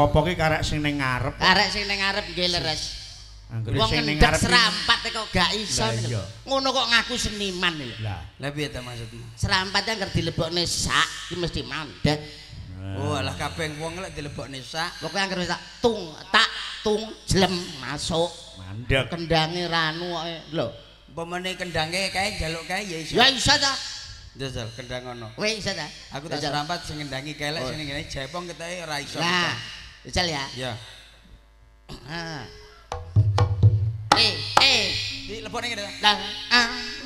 Apa-apa ki karek sing ning ngarep. Karek sing ning ngarep nggih leres. Anggere Wong sing ning ngarep. serampat kok gak iso. Ngono kok ngaku seniman lho. Lah. Lah piye ta maksudmu? Serampatnya ngerti dilebokne sak iki mesti mandek. Oh, alah kabeh wong lek dilebokne sak. Pokoke anggere sak tung tak tung jlem masuk. Mandek. Kendange ranu kok lho. Pemene kendange kae njaluk kae ya iso. Ya iso ta? Jajal kendang ngono. Kowe iso ta? Aku tak serampat sing ngendangi kelek Oh. sing ngene jepong ketae ora iso. Nah, jajal ya. Ya. Ah. Eh, eh. Di lebokne ngene. Lah, ah.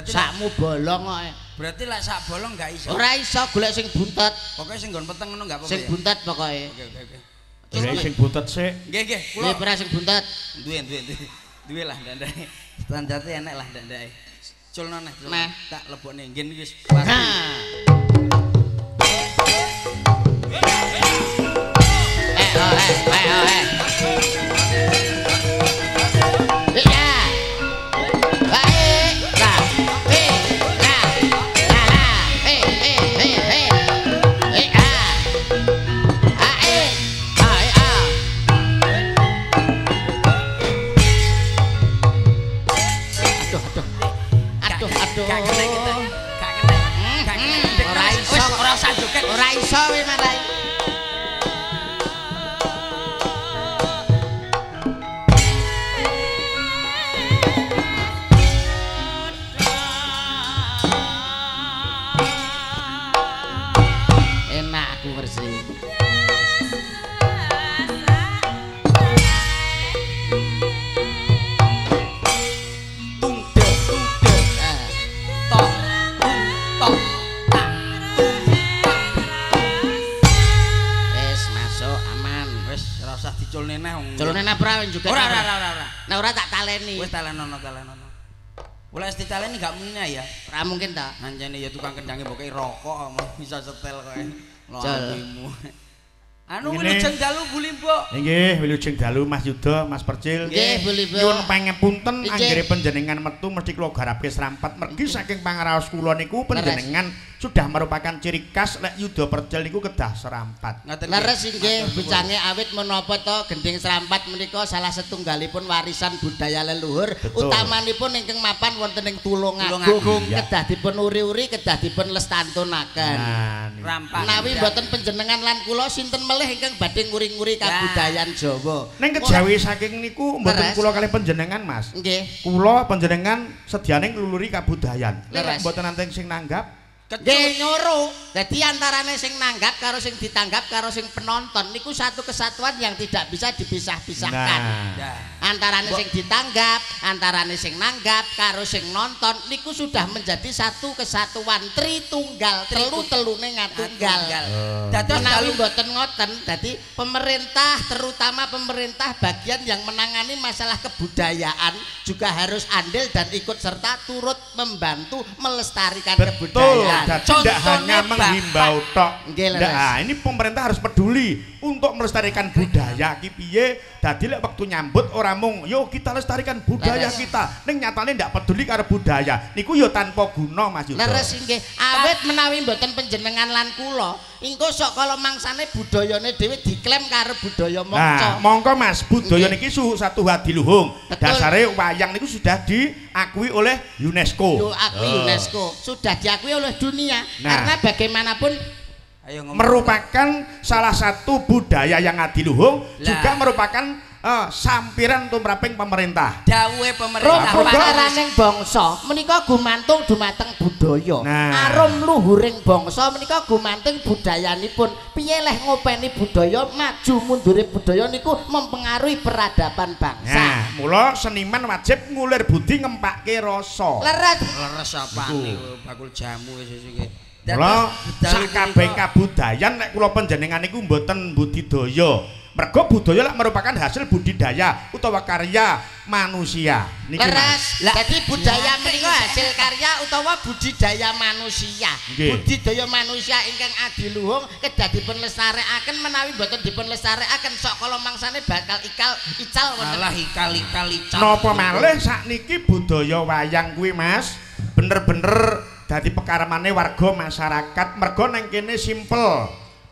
Berarti Sakmu bolong kok. berarti lek sak bolong gak iso. Ora iso golek sing buntet, Pokoke sing nggon peteng ngono gak apa-apa. sing buntet pokoke. Oke oke oke. Sing butet sik. Nggih nggih, kula ora sing buntet. duwe duwe duwe. Duwe lah ndandae. Standarte enek lah ndandae. Culno neh. Neh. Tak lebokne nggen iki wis pasti. Nah. Eh, oh, eh, eh, oh, eh. Eh, rokok bisa setel kowe. Jol. Anu wilujeng dalu Mbok. Nggih, wilujeng dalu Mas Yuda, Mas Percil. Nggih, Bu. Nyuwun pangapunten Nggih. anggere panjenengan metu mesti kula garapke serampat mergi saking pangaraos kula niku panjenengan sudah merupakan ciri khas lek Yuda Percil niku kedah serampat. Nggih. Leres nuwun. bicange awit menapa to gending serampat menika salah setunggalipun warisan budaya leluhur utamanipun ingkang mapan wonten ing Tulungagung kedah dipun uri-uri kedah dipun lestantunaken. Nah. Menawi mboten panjenengan lan kula sinten melih ingkang badhe nguri-nguri kabudayan Jawa. Ning kejawi saking niku mboten kula kalih panjenengan, Mas. Nggih. Kula panjenengan sediane ngluluri kabudayan. Nek Leres. mboten nanti sing nanggap Nggih nyuruh. Dadi antarane sing nanggap karo sing ditanggap karo sing penonton niku satu kesatuan yang tidak bisa dipisah-pisahkan. Nah. Antarane sing ditanggap, antarane sing nanggap karo sing nonton niku sudah menjadi satu kesatuan tritunggal, telu telune ngatunggal. Oh. Dados Menawi mboten ngoten, dadi pemerintah terutama pemerintah bagian yang menangani masalah kebudayaan juga harus andil dan ikut serta turut membantu melestarikan Betul, kebudayaan. dan tidak hanya menghimbau tok. Nah, ini pemerintah harus peduli untuk melestarikan budaya ki piye. Dadi lek waktu nyambut ora mung yo kita lestarikan budaya Leres. kita. Ning nyatane ndak peduli karo budaya. Niku yo tanpa guna Mas Yuda. Leres inggih. Awit menawi mboten panjenengan lan kula, engko sok kala mangsane budayane dhewe diklaim karo budaya Nah, mangsa. mongko Mas, budaya Nggih. niki su satu hadiluhung. Dasare wayang niku sudah diakui oleh UNESCO. Yo akui Oh. UNESCO sudah diakui oleh dunia Nah. karena bagaimanapun Ayo merupakan salah satu budaya yang adiluhung juga merupakan eh, sampiran tumraping pemerintah. dawuhe pemerintah. Paraning bangsa menika gumantung dumateng budaya. Nah. Arum luhuring bangsa menika gumantung budayanipun. Piye leh ngopeni budaya, maju mundure budaya niku mempengaruhi peradaban Nah, bangsa. mula seniman wajib ngulir budi ngempake rasa. Leres leres apa Iku. niku bakul jamu wis iki. Mula sakabeh kabudayan nek kula panjenengan niku mboten budidaya. Mergo budaya lak merupakan hasil budidaya utawa karya manusia. Niki Mas. Leres. Lah, Jadi budaya menika hasil karya utawa budidaya manusia. Nggih. Budidaya manusia ingkang adiluhung kedah dipun lestarekaken menawi boten dipun lestarekaken sok kala mangsane bakal ikal ical wonten. Malah ikali-kali cap. Napa malih sakniki budaya wayang kuwi Mas bener-bener dadi pekaramane warga masyarakat mergo nang kene simpel.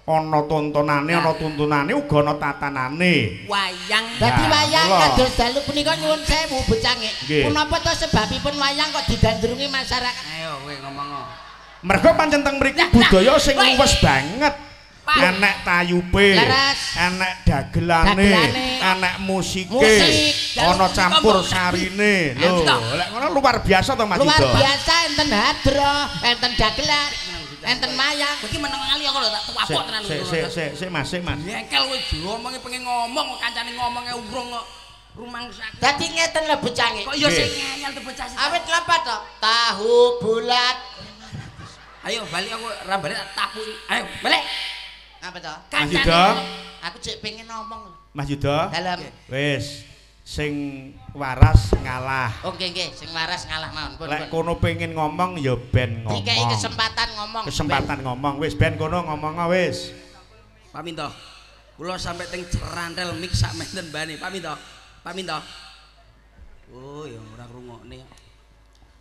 Ana tontonane, ana tuntunane uga ana tatanane. wayang Dadi wayang kados dalu punika nyuwun sewu. Nggih. Punapa to sebabipun wayang kok didandrungi masyarakat? ayo kowe ngomong Mergo pancen teng mriki budaya sing luwes banget. Enek tayupe, enek dagelane, enek musike, Musik. ana campur sarine. Lho, lek ngono luar biasa to Mas Luar biasa enten hadro, enten dagelan, enten mayang. Iki meneng kali aku lho tak Sik, tuwapok tenan sik, sik, sik, sik, Mas, sik, Mas. Jengkel kowe diomongi pengen ngomong kancane ngomongnya urung kok rumangsa. Dadi ngeten lho bocangik. Kok yo Nggih. sing ngeyel tuh bocah sih. Awit apa to? Tahu bulat. Ayo balik aku rambane tak tapuki. Ayo balik. Apa to? Mas Kancane. Yuda, Aku cek pengen ngomong. Mas Yuda. Dalam Wis sing waras ngalah. Oke nggih, sing waras ngalah mawon. Lek kono pengen ngomong ya ben ngomong. Dikai kesempatan ngomong. Kesempatan ngomong wis ben kono ngomong wis. Paminto. Kula sampe teng cerantel mik sak menten bane. Paminto. Paminto. Oh, ya ora ngrungokne.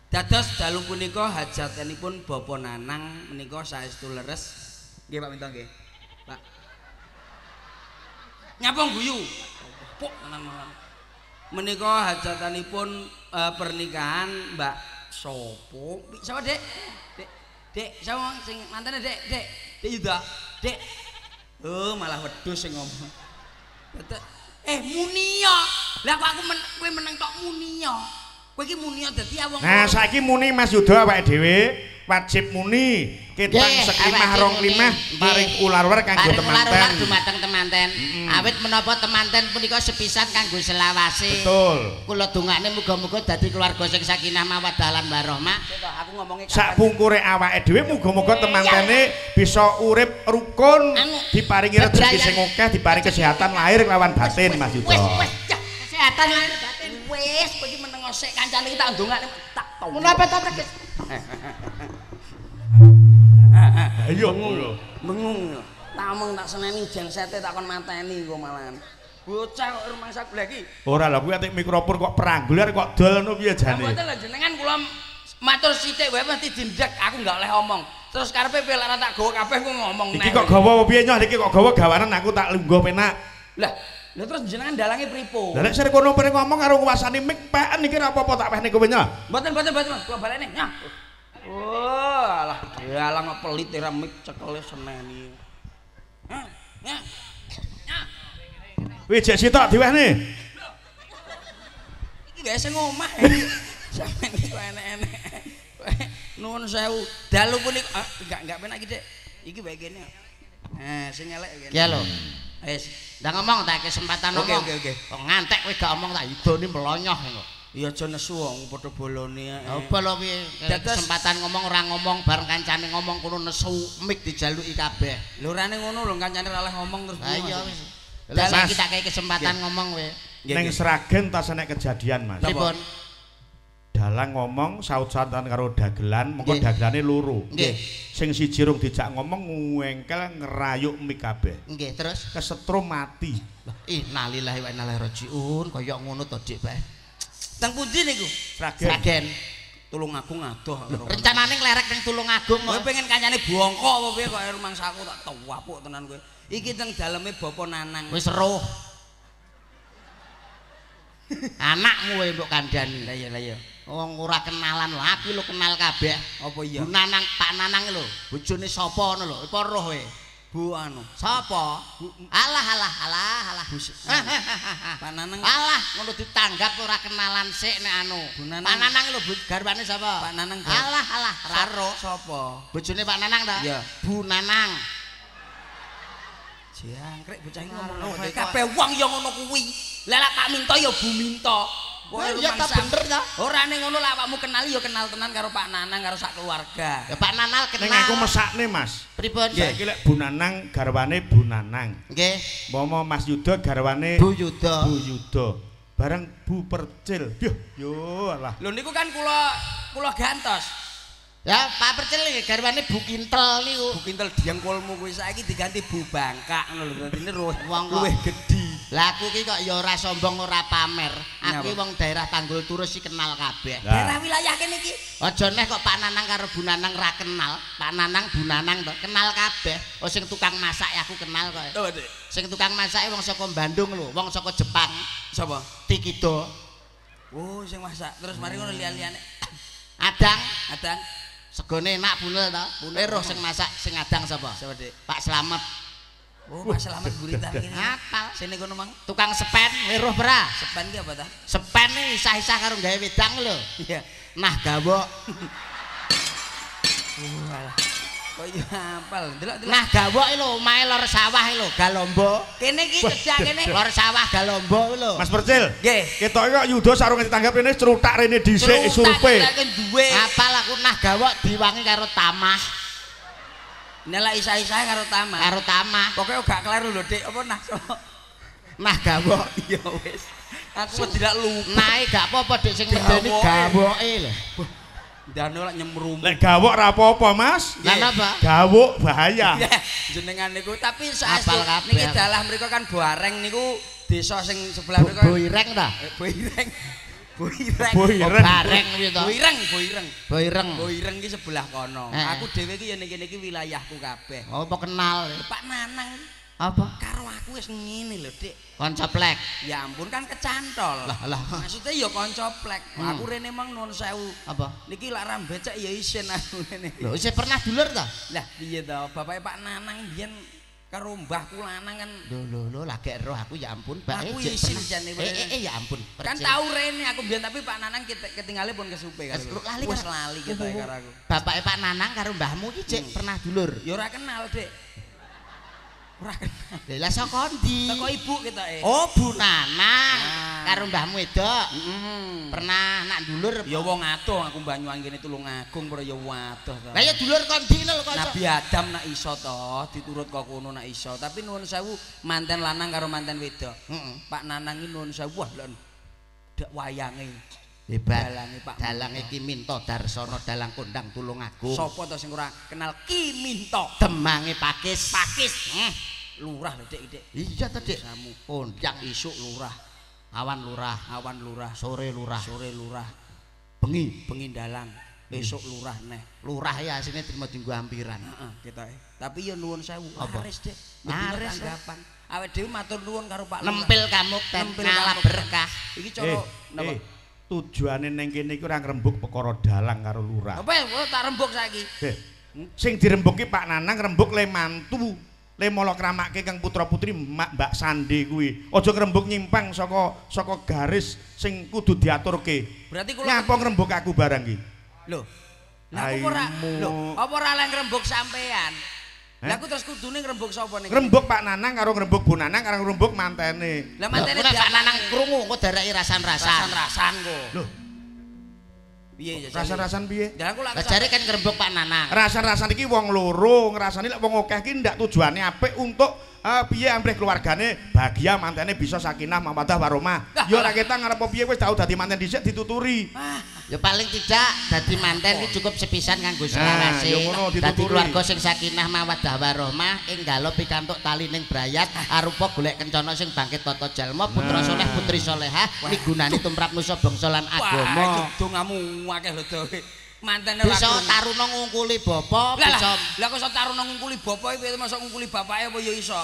Dados dalu punika hajatanipun Bapa Nanang menika saestu leres. Nggih Pak Minto nggih. Pak. Nyapa guyu? Pok malam. Menika hajatanipun eh, pernikahan Mbak Sopo? Sapa, Dek? Dek, Dek, sapa sing mantene, Dek? Dek, Dek Yuda. Dek. Oh, malah wedhus sing ngomong. Dadi- Eh, Munia. Lah kok aku men kowe meneng tok Munia. Kowe iki Munia dadi wong Nah, saiki muni Mas Yuda awake dhewe wajib muni ketang seklimah awake rong limah paring ular-ular kanggo Paring ular-ular temanten. dumateng temanten. Awit menapa temanten punika sepisan kanggo selawase. Betul. Kula dongakne muga-muga dadi keluarga sing sakinah mawaddah lan warahmah. aku ngomongnya Sak pungkure awake dhewe muga-muga temantene bisa urip rukun, diparingi rezeki sing akeh, diparingi kesehatan lahir lawan batin Mas ya, kesehatan lahir batin. wis kowe iki meneng sik kancane iki tak ndongakne tak tau. Menapa to Ayo ngono. Bengung. Tak omong tak seneni jeng sete tak kon mateni kok malahan. Bocah kok rumangsa kula iki. Ora lho kuwi atik mikrofon kok peranggular kok dol ngono piye jane. mboten lho jenengan kula matur sithik wae mesti dindek aku enggak oleh omong. Terus karepe piye lara tak gawa kabeh ku ngomong Iki kok gawa piye nyoh iki kok gawa gawanan aku tak lungguh penak. Lah, lah terus jenengan dalange pripo? Lah nek sare kono pere ngomong karo nguasani mik peken iki ora apa-apa tak wehne kowe nyoh. Mboten mboten mboten Mas, kula baleni. Nyah. Oh, alah, alah kok pelit ora mik cekele seneni. Wis jek sitok diwehne. Iki gak sing omah iki. Sampeyan iki kok enek-enek. Nuwun sewu. Dalu punika ah, enggak enggak penak iki, Dik. Iki bae kene. Nah, sing elek kene. Ya lho. Wis. Ndak ngomong tak kesempatan Oke, ngomong. oke, oke. Kok ngantek kowe gak omong tak idoni melonyoh kok. Ya aja nesu wong padha bolone ae. Apa lho piye? Kesempatan ngomong ora ngomong bareng kancane ngomong kulo nesu mik dijaluki kabeh. Lho rene ngono lho kancane ora oleh ngomong terus. Piye, iya wis. Lah saiki tak kei kesempatan ngomong kowe. Ning. Sragen tas enek kejadian Mas. Pripun? dalang ngomong saut-sautan karo dagelan, mengko dagelane loro. Nggih. Sing siji rung dijak ngomong ngengkel ngerayuk mik kabeh. Nggih, terus Kesetrum mati. innalillahi wa inna ilaihi rajiun kaya ngono to Dik Pak. Teng pundi niku? Sragen. Sragen. Tulung aku ngadoh. Rencanane nglerek ning Tulungagung Kowe kok. pengen kancane bongko apa piye kok rumangsaku tak tuwapuk tenan kowe. Iki teng daleme Bapa Nanang. Wis roh. Anakmu wae mbok kandhani. Lah iya lah iya. Wong ora kenalan lho, aku lho kenal kabeh. Apa iya? Bu Nanang, Pak Nanang lho, bojone sapa ngono lho? Apa roh kowe? Bu anu. Sapa? Alah alah alah alah. Pak Nanang. Alah, ngono ditanggap ora kenalan sik nek anu. Bu Nanang. Pak Nanang lho garwane sapa? Pak Nanang. Alah alah, raro. Sapa? Bojone Pak Nanang ta? Iya. Bu Nanang. Jangkrik bocah iki ngomong kabeh wong ya ngono kuwi. Lah lek Pak Minto ya Bu Minto. Kowe iya, ta bener, ta? Ora ning ngono lah awakmu kenal ya kenal tenan karo Pak Nanang karo sak keluarga. Ya Pak Nanang Ning kenal. aku mesakne, Mas. pripun? Saiki lek Bu Nanang garwane Bu Nanang. Nggih. Momo Mas Yuda garwane Bu Yuda. Bu Yuda. Bareng Bu Percil. Yo, yo alah. Lho niku kan kula kula gantos. Ya Pak Percil iki garwane Bu Kintel niku. Bu kintel diengkulmu kuwi saiki diganti Bu Bangkak ngono lho. Dadi Wong kok- luwih gedhi. Lah aku ki kok ya ora sombong ora pamer. Aku wong daerah Tanggul Turus iki kenal kabeh. Daerah wilayah kene iki. Aja neh kok Pak Nanang karo Bu Nanang ra kenal. Pak Nanang Bu Nanang to kenal kabeh. Oh sing tukang masak ya aku kenal kok. Dik. Sing tukang masake wong saka Bandung lho, wong saka Jepang. Sapa? Tikido. Oh, sing masak. Terus mari ngono liyan-liyane. Adang Adang. segone enak bunel to. Bunel roh sing masak sing adang sapa? Sapa, Dik? Pak Slamet. Oh, Mas Selamat guritan kene. Apal. Sini kono mang. Tukang sepen weruh bra. Sepan ki apa ta? Sepen iki isah-isah karo gawe wedang lho. Iya. Nah gawok. Oh, alah. Kok iya apal. Delok-delok. Nah gawok iki lho omahe lor sawah iki lho, Galombo. kene iki cedak kene. Lor sawah Galombo iki lho. Mas Percil. Nggih. Ketoke kok Yuda sarung ditanggap rene cerutak rene dhisik surupe. Lek duwe. Apal aku nah gawok diwangi karo tamah, Nelak isa-isa karo taman. karo tamah. Pokoknya gak kleru lho, Dik. Apa nah? Nah gawok. Ya wis. Aku wis tidak lupa. Nah gak apa-apa Dik sing Gawoke. medeni gawoke lho. Dan ora nyemrum. Lek gawok ra apa-apa, Mas. Lah napa? Gawok bahaya. Ya, jenengan niku tapi saestu niki dalah mriku kan Boareng niku desa sing sebelah mriku. Boireng ta? Eh, Boireng. Boireng. Boireng. Bareng kuwi to. Boireng, Boireng. Boireng. Boireng ki sebelah kono. Eh. Aku dhewe ki ya niki niki wilayahku kabeh. Oh, apa kenal? Pak Nanang Apa? karo aku wis ngene lho, Dik. Kanca plek. Ya ampun kan kecantol. Lah, lah. Maksudnya ya kanca plek. Hmm. Aku rene mang nuwun sewu. Apa? Niki lak ram becek ya isin aku rene. Lho, isih pernah dulur ta? Lah piye to? Bapake Pak Nanang biyen karo mbahku lanang kan Lho lho lho lagi roh aku ya ampun, Pak. Aku Eh, isin pernah. jan iki, Eh, eh, eh, ya ampun. kan percil. tau rene aku biyen tapi Pak Nanang ket- ketinggalan pun kesupe lali Wis lali kita karo aku. Bapake Pak Nanang karo mbahmu iki cek pernah dulur. Ya ora kenal, Dik. Ora kenal. Lah saka ndi? Teko ibu kita eh. Oh, Bu Nanang Ah. karo mbahmu wedok. Mm. Pernah nak dulur. Ya wong adoh aku Banyuwangi kene tulung agung para ya wadoh to. Lah ya dulur kondi lho kok. Nabi Adam nak iso to, diturut kok kono nak iso. Tapi nuwun sewu manten lanang karo manten wedok. Pak Nanang iki nuwun sewu wah lho. Dak wayange. Hebat. Dalange Pak Dalang Minto. iki Minto Darsono dalang kondang tulung agung. Sopo to sing ora kenal Ki Minto? Demange Pakis. Pakis. Hmm. Lurah lho Dik, Dik. Iya to, Dik. Samu. Kondang Isuk lurah, awan lurah, awan lurah, sore lurah, sore lurah, bengi bengi dalang, besok lurah neh. lurah ya asine terima dinggo ampiran. Heeh, kita Tapi ya nuwun sewu. Laris, Dik. Laris, Laris tanggapan. Awake dhewe matur nuwun karo Pak Lurah. Nempil kamuk ten Nempil kamuk. berkah. Iki Eh, cara napa? Tujuane ning kene iki ora ngrembug perkara dalang karo lurah. Apa? Oh, tak rembuk saiki. Eh, sing dirembuki Pak Nanang rembug le mantu, le molo kramake kang putra-putri Mak Mbak Sandi kuwi. Aja ngrembug nyimpang saka saka garis sing kudu diaturke. Berarti kula Nyapa ngrembug aku barang iki? Lho. Lah aku ora lho, apa ora lek ngrembug sampean? Lah aku terus kudune ngrembug sapa ning? Ngrembug Pak Nanang karo ngrembug Bu Nanang karo ngrembug mantene. Lah mantene Pak Nanang krungu kok dereki rasan-rasan. rasan-rasan kok. Lho, Piye ya? rasa-rasan piye? Lah aku lak jare kan ngrembug Pak Nanang. Rasan-rasan iki wong loro, ngrasani lek wong akeh iki ndak tujuane apik untuk eh, piye ambrih keluargane bahagia mantene bisa sakinah mawaddah warahmah. Ya ora kita ngarep piye wis tau dadi manten dhisik dituturi. Ah, Ya paling tidak dadi manten iki cukup sepisan kanggo selawase. ya ngono, dituturi. Dadi keluarga sing sakinah mawaddah warahmah ing galo pikantuk tali ning brayat arupa golek kencana sing bangkit tata jalma putra soleh putri solehah migunani tumrap nusa bangsa lan Wah, agama. dongamu akeh lho to. Mantene Bisa ora krungu. taruna ngungkuli bapa, bisa lah, kok iso taruna ngungkuli bapak iki piye masuk ngungkuli bapake apa ya iso?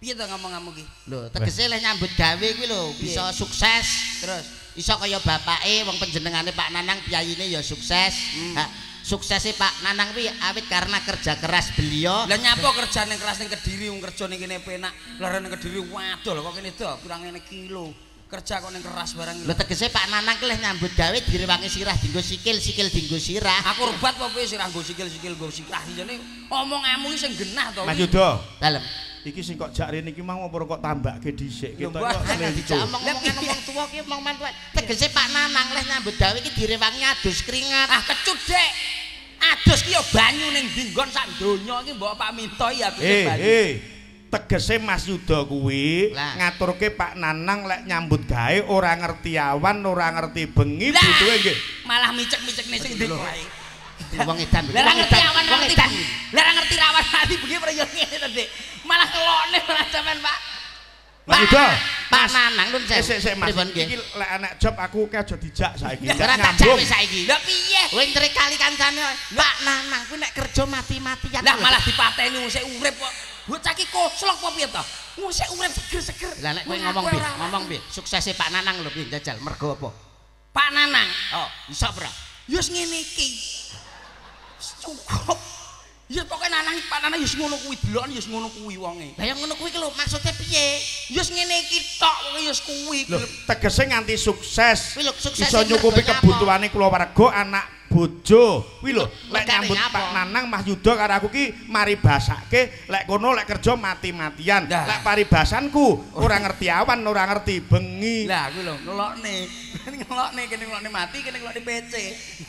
Piye to ngomong-ngomong iki? lho tegese leh nyambut gawe kuwi lho bisa sukses. Terus iso kaya bapake wong panjenengane Pak Nanang piyayine ya sukses. Ha, suksese Pak Nanang kuwi awit karena kerja keras beliau. Lah nyapa kerjane keras ning Kediri wong kerja ning kene penak. Lah ning Kediri waduh kok kene do kurang ngene kilo. Kerja kok ning keras barang Lho iki. tegese Pak Nanang ki leh nyambut gawe direwangi sirah dinggo sikil, sikil dinggo sirah. Aku rubat apa piye sirah nggo sikil-sikil nggo sirah jane omonganmu iki sing genah to. Mas. Yuda, Dalem. Iki sing kok jak rene iki mau apa kok tambake dhisik ketok kok dijak omong-omongan wong tuwa ki omong mantu. Tegese Pak Nanang leh nyambut gawe ki direwangi adus keringat. Ah kecut dek. Adus ki ya banyu ning dinggon sak donya iki mbok Pak Minto ya adus Eh, banyu. eh. Tegese Mas Yuda kuwi ngaturke Pak Nanang lek nyambut gawe ora ngerti awan, ora ngerti bengi, Lah. butuhe nggih. Malah micek-micek nih sing ndi wae. Wong edan. Lah ra ngerti awan wong ngerti edan. Lah ra ngerti rawan hati begini ora yo ngene to, Dik. Malah kelone malah sampean, Pak. Mas Yuda, Pak Nanang nun sik sik Mas, iki lek anak job aku ki aja dijak saiki. Ora jawe saiki. Lah piye? Kowe ntrek kali kancane Pak Nanang kuwi nek kerja mati-matian. Lah malah dipateni wong sik urip kok. Bocah ki koslok apa piye to? Wong sik urip seger-seger. Lah nek kowe ngomong piye? Ngomong piye? Suksese Pak Nanang lho piye jajal mergo apa? Pak Nanang. Oh, iso ora? Yus ngene iki. Cukup. Ya pokoke Nanang Pak Nanang yus ngono kuwi deloken yus ngono kuwi wonge. Lah yang ngono kuwi ki lho maksudnya piye? Yus ngene iki tok pokoke yus kuwi. Lho, tegese nganti sukses. Kuwi lho sukses Iso nyukupi kebutuhane keluarga, anak bojo. Kuwi lho, lek nyambut? Pak Nanang Mas Yuda karo aku ki maribasake, lek kono lek kerja mati-matian. Dah. Lek paribasanku ora ngerti awan, ora ngerti bengi. Lah kuwi lho ngelokne. ngelokne kene ngelokne mati kene ngelokne PC.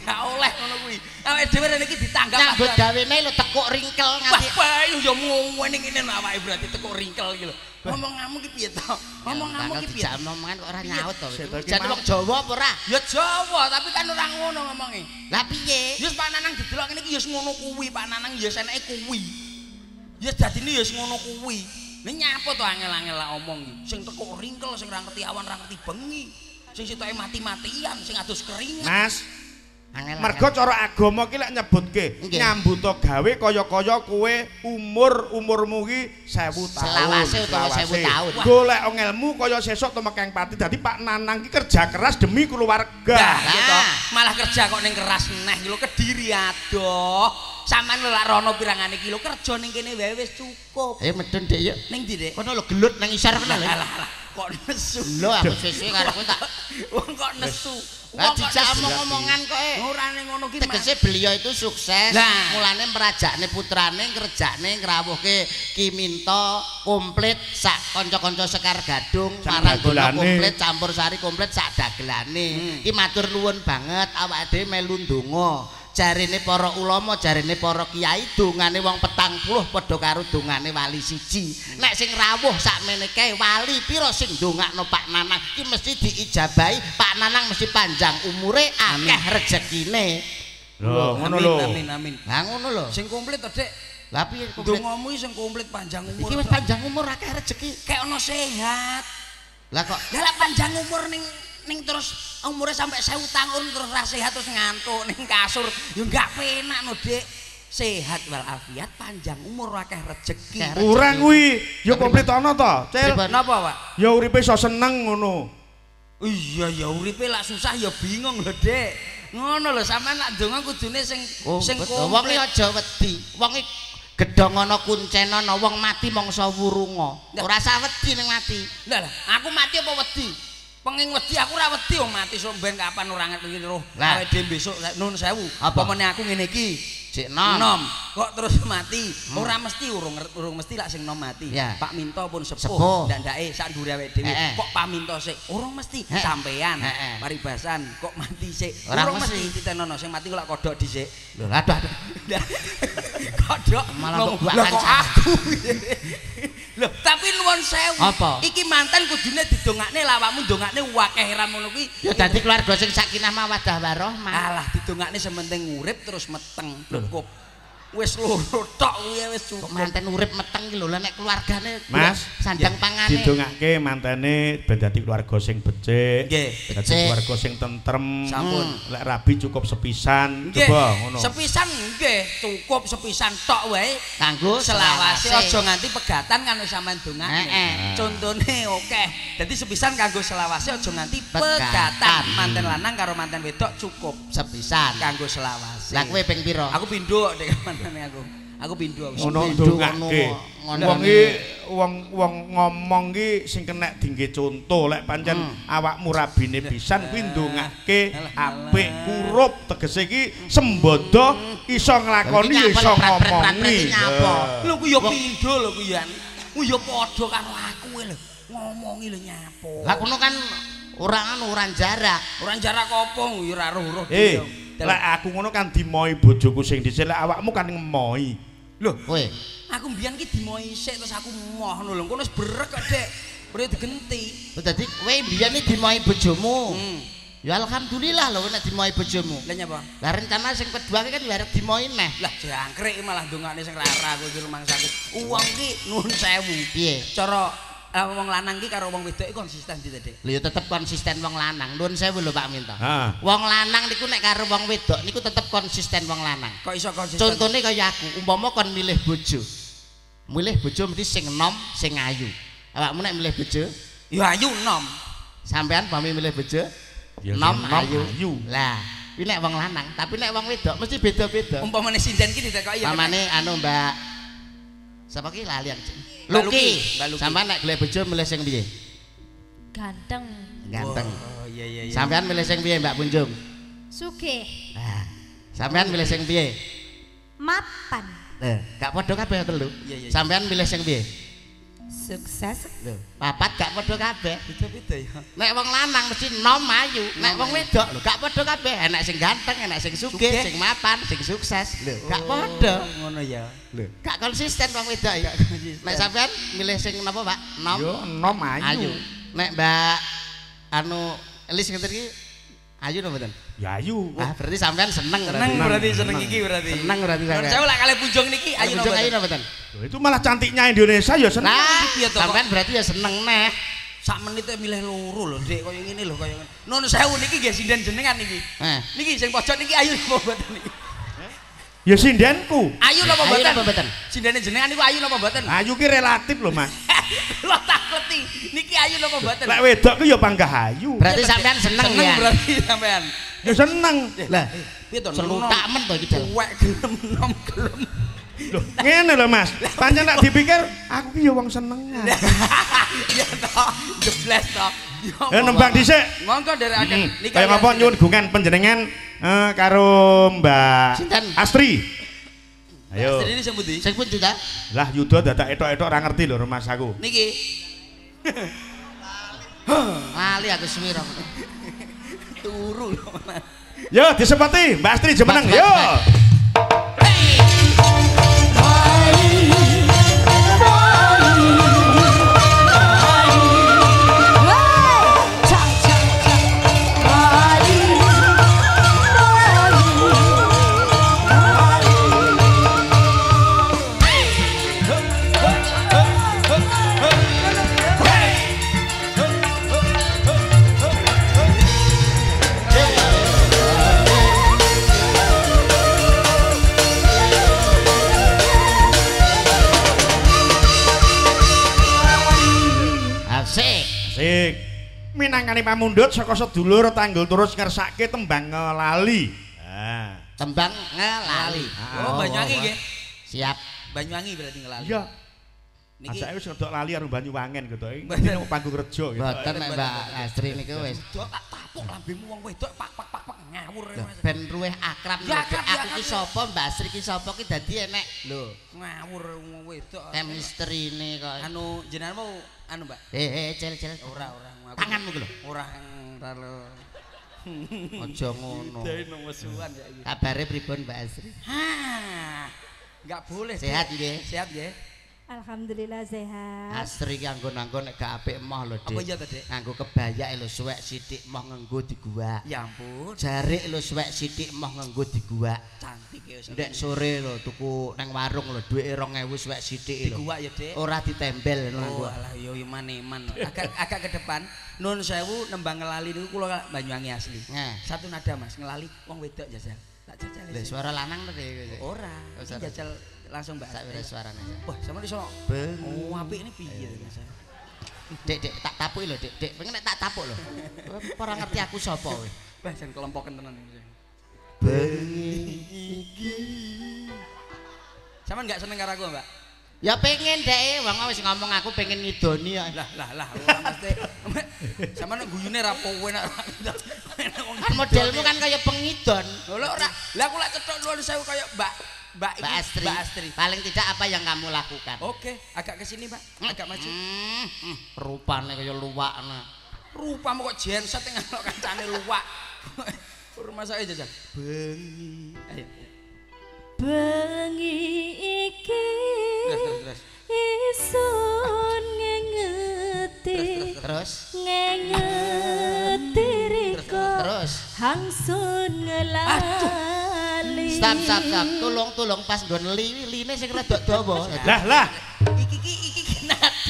Gak oleh ngono kuwi. Awake dhewe rene iki ditanggap Nyambut gawene lho tekuk ringkel Wah, nganti bayu ya ngene ngene awake berarti teko ringkel iki lho. Ngomongmu ki piye to? Ngomongmu ki piye? dijak omongan kok ora nyaut to. Jan wong Jawa apa ora? Ya Jawa, tapi kan ora ngono ngomonge. Lah piye? Yus Pak Nanang didelok ngene iki yus ngono kuwi, Pak Nanang yus eneke kuwi. Yus dadine yus ngono kuwi. Nek nyapa to angel-angel lah omong iki. Sing teko ringkel, sing ora ngerti awan, ora ngerti bengi. Sing sitoke mati-matian, sing adus keringat. Mas. Mergo cara agama ki lek nyebutke Nggih. nyambuta gawe kaya-kaya kowe umur umurmu ki 1000 tahun. Selawase utawa 1000 Selawase. tahun. Golek ngelmu kaya sesuk temekeng pati. Dadi Pak Nanang ki kerja keras demi keluarga. Nah, malah kerja kok ning keras neh iki lho Kediri adoh. Sampeyan lho lak rono pirangane iki lho kerja ning kene wae wis cukup. Ayo medun Dik yuk. Ning ndi, Dik? Kono lho gelut nang isar kena lho. Kok nesu. Lho aku sesuk karo kowe tak Wong kok nesu. Lah dijak omong-omongan kok eh. Ora ning ngono ki. Tegese beliau itu sukses, Lah. mulane merajakne putrane ngerjakne ngrawuhke Ki Minto komplit sak kanca-kanca Sekar Gadung, dagelane. komplit, Campur Sari komplit sak dagelane. Hmm. Ki matur nuwun banget awake dhewe melu ndonga. Jarine para ulama, jarine para kiai dongane wong petang puluh padha karo dongane wali siji. Nek sing rawuh sakmene kae wali pira sing ndongakno Pak Nanang ki mesti diijabahi, Pak Nanang mesti panjang umure, akeh rezekine. Lho, ngono lho. Amin, amin. Lah ngono lho. Sing komplit to, Dik. Lah piye komplit? Dongamu iki sing komplit panjang umur. Iki wis panjang umur akeh rezeki. kayak ono sehat. Lah kok Ya lah panjang umur ning ning terus umurnya sampai 1000 tahun terus ra sehat terus ngantuk ning kasur ya enggak penak no Dik. Sehat walafiat panjang umur akeh rezeki. Akeh Kurang kuwi, ya komplit ana to, Cil. Napa, Pak? Ya uripe iso seneng ngono. Iya ya uripe lak susah ya bingung lho, Dik. Ngono lho sampean lak donga kudune sing sing betul. wong iki aja wedi. Wong iki gedhong ana kuncen ana wong mati mangsa wurunga. Ora usah wedi ning mati. Lah lah, aku mati apa wedi? Penging wedi aku ora wedi wong mati sok ben kapan ora ngerti roh. Awake dhewe besok nun sewu. Apa? Meneh aku ngene iki? Sik nom. Nom. Kok terus mati? Ora mesti urung urung mesti lak sing nom mati. Ya. Pak Minto pun sepuh. Sepuh. Ndandake sak ndure awake dhewe. Eh, eh. Kok Pak Minto sik urung mesti Eh, sampean. Eh, eh. Paribasan kok mati sik. Ora Urung mesti. ditenono sing mati kok lak kodhok dhisik. Lho aduh aduh. kodhok Malah ngomong, mbok buat "Lah kok kancane." aku. Lho, tapi nuwun sewu. Apa? Iki mantan kudune didongakne lawakmu ndongakne wakeh ra ngono kuwi. Ya dadi keluarga sing sakinah mawaddah warahmah. Alah didongakne sementing urip terus meteng cukup. Wis loro tok kuwi wis Kok cukup. manten urip meteng iki lho lah nek keluargane Mas, sandang pangane. didongake mantene ben dadi keluarga sing becik. Nggih, Dadi keluarga sing tentrem. Sampun. Lek rabi cukup sepisan. Nggih, Coba ngono. Sepisan nggih, cukup sepisan tok wae. Kanggo selawase aja nganti pegatan kan sampean dongakne. Heeh. Contone oke. Dadi sepisan kanggo selawase aja nganti Pegatan. Manten lanang karo manten wedok cukup sepisan. kanggo selawase. Lah kowe ping pira? Aku pindho dek aku. Aku pindho aku. ngono ndongake. Wong iki wong wong ngomong iki sing kena dingge contoh lek pancen Hmm. awakmu rabine pisan kuwi ndongake apik kurup tegese iki sembodo iso nglakoni ya iso ngomongi. nyapa. Lho ku ya pindho lho ku ya. Ku ya padha karo aku lho. Ngomongi lho nyapo. Lah kono kan ora anu ora jarak. Ora jarak apa ya ora roh-roh. Eh, lek aku ngono kan dimoi bojoku sing dhisik lek awakmu kan ngemoi. Lho, Kowe aku mbiyen ki dimoi sik terus aku moh ngono lho. Kono wis berek kok, Dek. Ora digenti. dadi kowe mbiyen iki dimohi bojomu. Hmm. Ya alhamdulillah lho nek dimohi bojomu. Lah nyapa? Lah rencana sing kedua kan arep dimohi neh. Lah jangkrik malah ndongakne sing rara aku iki rumangsaku. Uang ki nuwun sewu. Piye? Cara eh, wong lanang ki karo wong wedok konsisten di Dek. Lho ya tetep konsisten wong lanang. Nuwun sewu lho Pak Minto. Ha. Wong lanang niku nek karo wong wedok niku tetep konsisten wong lanang. Kok iso konsisten? Contone kaya aku, umpama kon milih bojo. Milih bojo mesti sing enom, sing ayu. Awakmu nek milih bojo, Ya ayu nom. sampean pami milih bojo, Ya, enom enom, ayu. ayu. Lah, kuwi nek wong lanang, tapi nek wong wedok mesti beda-beda. Umpamane sinden ki ditekoki ya. Mamane anu Mbak Siapa ki lali aku. Mbak Luki. Luki, Mbak Luki. Sampean nek golek bojo milih sing piye? Ganteng, Ganteng. Oh iya iya iya. Sampean milih sing piye Mbak Bunjung? sugih, Nah, sampean milih sing piye? mapan, Lho, gak padha kabeh telu. Iya. Sampean milih sing piye? Sukses, Lho, papat gak padha kabeh. beda-beda ya. Nek wong lanang mesti nom ayu, nek Nom wong wedok lho gak padha kabeh. Enak sing ganteng, enak sing sugih, sing mapan, sing sukses. Lho, gak Oh, padha. Ngono ya. Lho, gak konsisten wong wedok ya. Nek sampean milih sing napa, Pak? Nom Yo enom ayu. ayu. Nek Mbak anu Elis ngeten iki ayu napa mboten? Ya ayu. Ah, berarti sampean seneng Seneng berarti seneng iki berarti. Seneng berarti sampean. sewu lak kali punjung niki ayu Ayu ayu napa? napa mboten? Loh, itu malah cantiknya Indonesia ya seneng. Lah, piye to, sampean berarti ya seneng neh. Sak menit milih loro lho, Dik, kaya ngene lho, kaya ngene. Nuwun sewu niki nggih sinden jenengan niki. Eh, Niki sing pojok niki ayu napa mboten niki? Ya sindenku. Ayu napa Ayu mboten? napa mboten? Sindene jenengan niku ayu napa mboten? Ayu ki relatif loh, Mas. Lho tak ngerti. Niki ayu napa mboten? Lek wedok ku ya panggah ayu. berarti sampean seneng Seneng ya. berarti sampean. Ya seneng. Lah, Piye to? selutak men to iki Del. Cuek gelem nom gelem. Loh, ngene lho, Mas. Pancen tak dipikir aku ki ya wong senengan. Ya to, jebles to. Ya nembang dhisik. Monggo nderekaken. Hmm. Kaya ngapa nyuwun gungan panjenengan eh, karo Mbak Sinten? Astri. Ayo. Jadi ini sing pundi? Sing pun juga Lah Yuda dadak etok-etok ora ngerti lho rumah aku. Niki. lali aku suwira. Turu lho. Yo disepati Mbak Astri jemeneng Mas, yo. mas, Asik. Minangkani pamundhut saka sedulur tanggul terus ngersake tembang ngelali. Ah. Tembang ngelali. Oh, Banyuwangi nggih. Siap. Banyuwangi berarti ngelali. Iya. Niki. Asake wis rada lali karo Banyuwangen gitu. Iki mau panggung rejo gitu. Boten nek bener, Mbak. Astri niku wis Dok tak tapuk lambemu wong wedok pak pak pak pak ngawur. Ben ruweh akrab Ya, akrab, Aku ki sapa, Mbak Astri ki sapa ki dadi enek lho. Ngawur wong wedok. Chemistry ini kok. Anu jenengan mau anu, Mbak? Eh, eh, cel cel. Ora ora. Tanganmu ki lho. Ora ora lho. Aja ngono. Dai nang musuhan ya iki. Kabare pripun Mbak Astri? Hah. Enggak boleh. Sehat nggih. Sehat nggih. Alhamdulillah sehat. Astri ki anggon-anggon nek gak apik emoh lho, Dik. Apa iya to, Dik? Nganggo kebaya lho suwek sithik emoh nganggo diguwak. Ya ampun, Jarik lho suwek sithik emoh nganggo diguwak. cantik ya. Ustaz. Ndek sore lho tuku nang warung lho duwike 2000 suwek sithik lho. Diguwak ya, Dik. Ora ditembel ngono Oh, gua. alah yo iman-iman. Agak agak ke depan. Nun sewu nembang ngelali niku kula Banyuwangi asli. Nah, Satu nada Mas, ngelali wong wedok jajal. Tak jajal. lho suara lanang to Dik. Ora, Oh, jajal langsung Mbak. Wira suarane. Wah, sama iso. Oh, apik ini piye Mas? Dik, Dik, tak tapuki lho, Dik. Dik, pengen nek tak tapuk lho. Kowe Ora ngerti aku sapa kowe. Wah, jan kelompokan tenan iki. Bengi iki. Sampeyan enggak seneng karo aku, Mbak? Ya pengen dek, wong wis ngomong aku pengen ngidoni ya. Lah, lah, lah, ora mesti. Sampeyan guyune ra powe nak. Kan modelmu kan kaya pengidon. Lho ora. Lah aku lak cetok nuwun sewu kaya Mbak Mbak Mbak Astri. Mbak Astri. Paling tidak apa yang kamu lakukan? Oke, agak ke sini, Mbak. Agak maju. Hmm, hmm, rupane kaya luwakna. Rupamu kok genset yang ngelok kancane luwak. Rumah saya jajal. Bengi. Ayo. Bengi iki Terus terus terus. isun ngengeti Terus, ngengeti terus. hangsun ngelali. Stop, stop, stop. Tulung, tulung pas nggon li, line sing rada dawa. Lah lah, Iki iki iki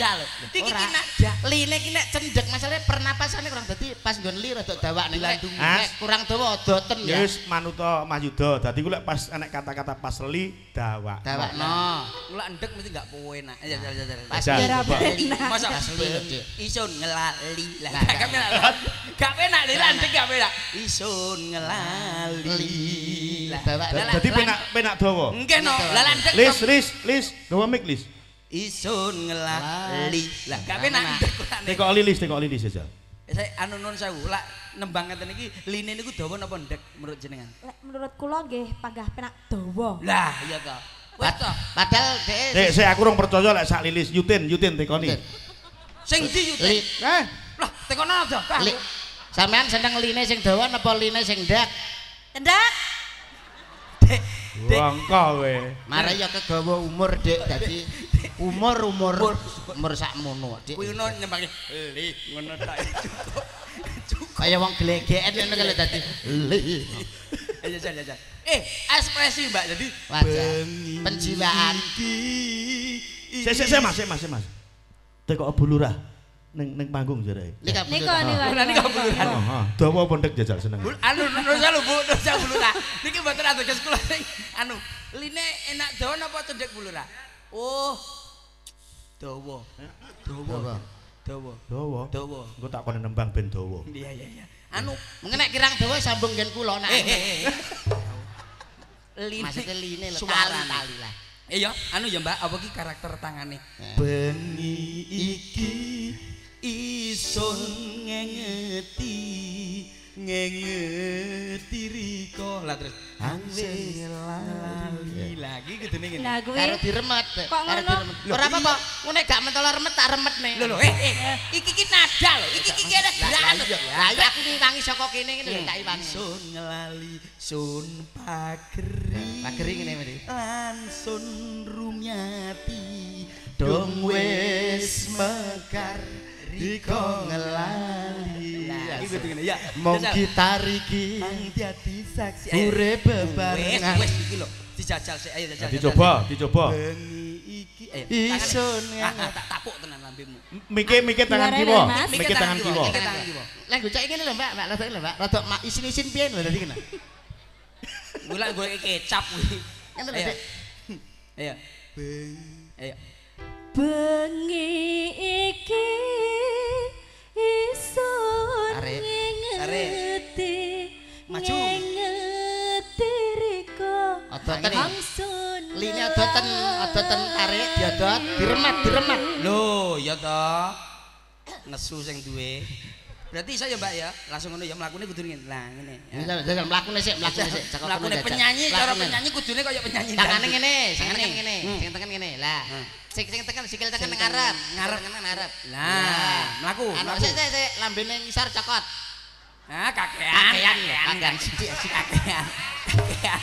ki nada lho. Iki ki Ora. nada. Line ki nek cendhek masalahnya pernapasane kurang dadi pas nggon li rada dawa nek Dilandungi. nek kurang dawa doten ya ya. wis manuta Mas Yuda. Dadi ku lek pas enek kata-kata pas li dawak. Dawakno. Kula endek mesti enggak penak. Ayo jajal jajal. Pas Ora penak. Masa isun ngelali lah. Lah, Gak penak. lho. Gak penak nih Lah, landek gak penak. Isun ngelali. Dawak. Dadi penak penak dawa. Enggak no, lah landek. Lis, lis, lis, dawa mik lis. Isun ngelali. Lah gak penak ndek. Tekok lilis, tekok lilis aja. Saya anu nun sewu lak nembang ngeten iki line niku dawa napa ndek menurut jenengan? Lek menurut kula nggih panggah penak dawa. Lah iya to. Wes to. Padahal Dek, dhek saya aku rung percaya lek sak lilis Yutin, Yutin tekoni. Sing di yute. li, Eh, Lah tekono to. li. Sampean seneng line sing dawa napa line sing ndak? Cendak. Wongko kowe. Mare ya kegawa umur, Dik. Dadi umur umur umur sakmono, Dik. Kuwi ngono nyembang li ngono tak cukup. Kaya wong glegeken ngono kalau dadi li. Ayo jajal jajal. Eh, ekspresi Mbak jadi Wajah. Penjiwaan. Sik sik sik Mas, sik Mas, sik Mas. Tekok Abu Ning ning panggung jare. Niko bener. niko. Lah, niko beluran. Heeh, dawa apa ndek jajal seneng. Anu nusa lho Bu, nusa bulura. Niki mboten ateges kula sing anu, line enak dawa napa cendek bulura? Oh. Dawa. Dawa. Dawa. Dawa. Dawa. Engko tak kono nembang ben dawa. Iya iya iya. Anu, nek kirang dawa sambung gen kula nak. eh eh eh. Line Maksudnya line lho suarane. tali-tali lah. Iya, anu ya Mbak, apa ki karakter tangane? Bengi iki isun ngengeti ngengeti riko lah terus angse lali lagi ngene Karo diremet. Kok Karo ngono? diremet. Ora apa-apa. Ngono nek gak mentol remet tak remet nih. lho lho eh eh iki ki nada lho iki ki ada. Lah iya aku niwangi saka kene ngene lho tak iwangi. sun ngelali sun pageri Pageri ngene mesti. lan sun rumyati dong wis mekar riko ngelali Lah, iki kudu ngene ya Mong gitar iki dadi saksi urip bebarengan. Wes iki lho dijajal sik ayo jajal. Nah, dicoba, dicoba. Bengi iki. Isun tangannya. Ah, ah, tak tapuk tenan lambemu. Mike mike tangan kiwa. Mike tangan kiwa. Mike tangan kiwa. Lah gocek ngene lho, Mbak. Mbak rada lho, Mbak. Rada mak isin-isin piye lho dadi kena. Gula gue kecap kuwi. Lho. Ayo. Ayo. Bengi iki isun Arek. ngengeti Maju. ngengeti riko Odoten. hangsun Line odoten, odoten tarik diodot, diremet, diremet. Loh, ya toh. Nesu sing duwe. Berarti iso ya, Mbak ya. Langsung ngono ya mlakune kudu ngene. Lah ngene. Ini jalan jalan mlakune sik, mlakune sik. Mlakune jajal. penyanyi, cara penyanyi kudune kaya penyanyi. Tangane ngene, sing Ngene. tekan ngene, Hmm. sing tekan ngene. Lah. Hmm. Sing sing tekan sikil tekan nang ngarep, tekan ngarep ngarep. ngarep. Lah, mlaku, Anu mlaku. sik sik sik lambene ngisor cokot. Ah, kakean. Kakean lho, kakean. kakean sithik sithik. Kakean. Kakean.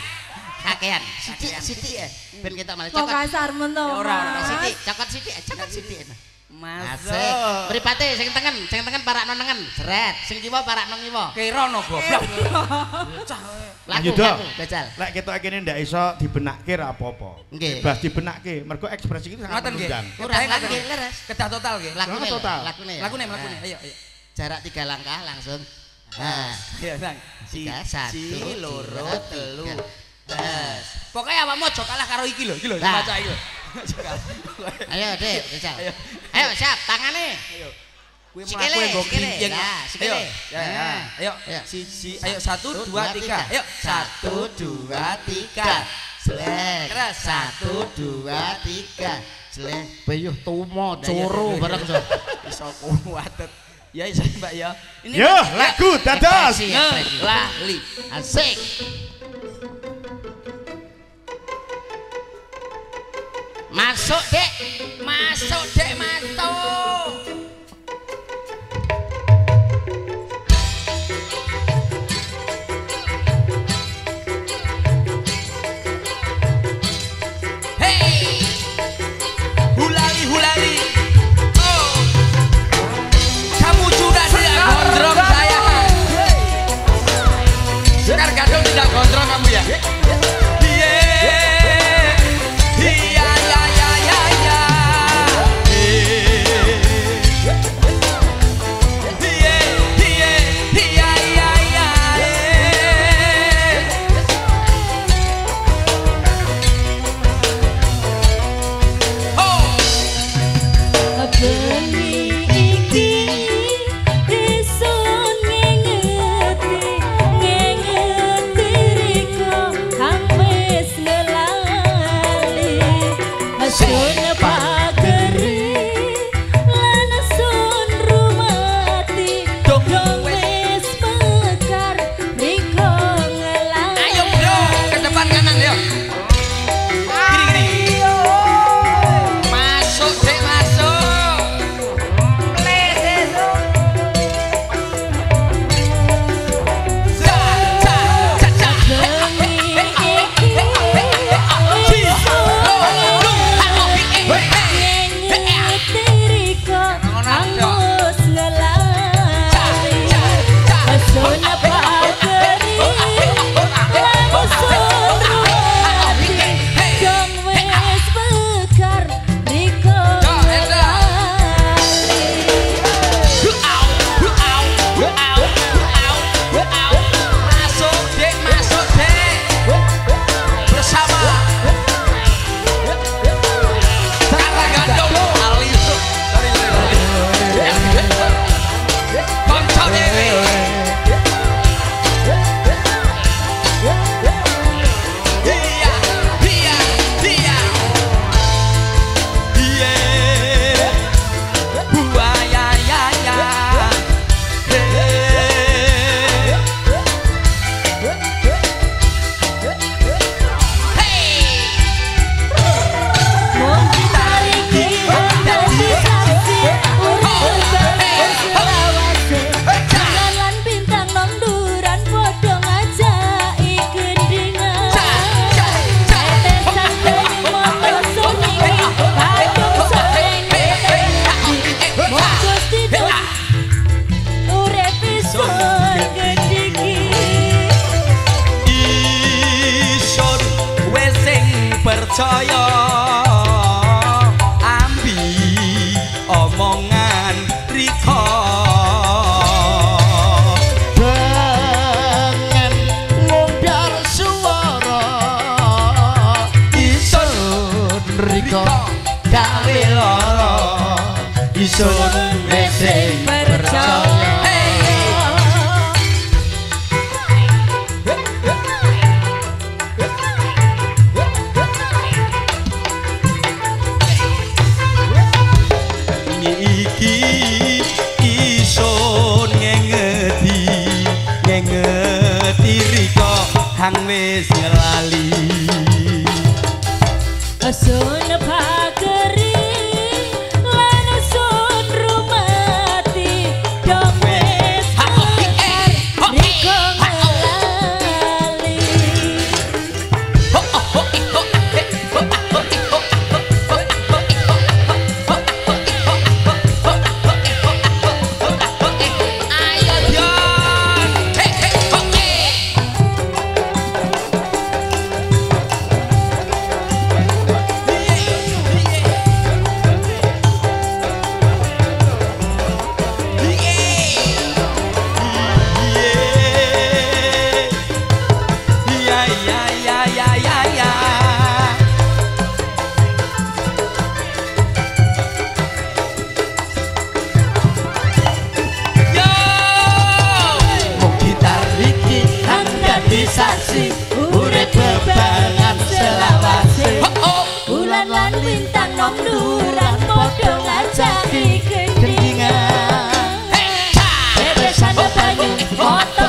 kakean. Sithik sithik ya. Ben kita malah Kok cokot. kasar men to, Ya ora, Mas. Sithik, cokot sithik, cokot sithik. Masuk. Asik. Mripate sing tengen, sing tengen parakno nengen. Sret. Sing kiwa parakno ngiwa. Kira no goblok. Bocah kowe. Dok. laku, bajal. Lek ketok kene ndak iso dibenakke ra apa-apa. Nggih. Bas dibenakke, mergo ekspresi itu sangat Ngoten nggih. menunjang. Ora ngoten. leres. Kedah total nggih. Lakune, total. lakune. Lakune lakune. Ayo ayo. Jarak tiga langkah langsung. Nah, Ya, Bang. tiga, satu, loro, telu. Pokoknya awakmu aja kalah karo iki lho, iki lho, Nah. baca iki lho. Ayo, Dik, bajal. Ayo. Ayo, siap, tangane. Ayo. Kuwi mlaku nggo sikile. sikile. Ayo. Nah. Ayo. Ayo. Siji, ayo satu, dua, tiga. Ayo. Satu, dua, tiga. Jelek. Keras. Satu, dua, tiga. Jelek. Bayuh tumo, curu bareng so. Iso kuwatet. Ya iso Mbak ya. Ini Yo, lagu dados. Ekspresi. ngelali. Asik. Masuk, Dek. Masuk dek masuk.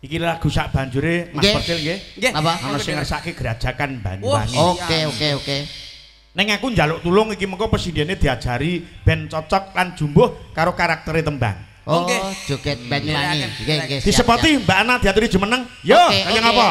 Iki lagu sak banjure Mas. Pertil nggih. Nggih. Apa? Ana sing ngersake gerajakan Banyuwangi. Oke oke oke. Neng aku njaluk tulung iki mengko presidene diajari ben cocok lan jumbuh karo karaktere tembang. Oh, Oke. joget Banyuwangi. Nggih nggih. siap, Disepoti Mbak Ana diaturi jumeneng. Yo, Oke, kalian oke. apa?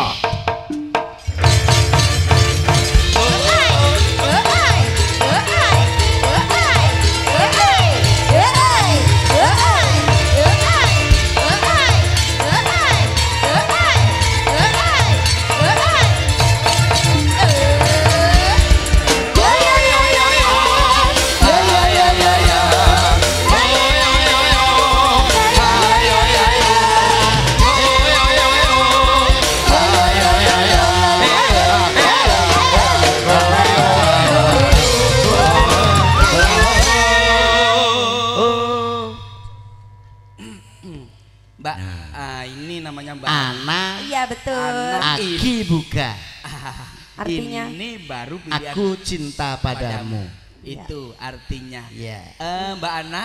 Artinya? ini baru pilihan Aku cinta padamu. Itu artinya. Iya. Eh, Mbak Ana,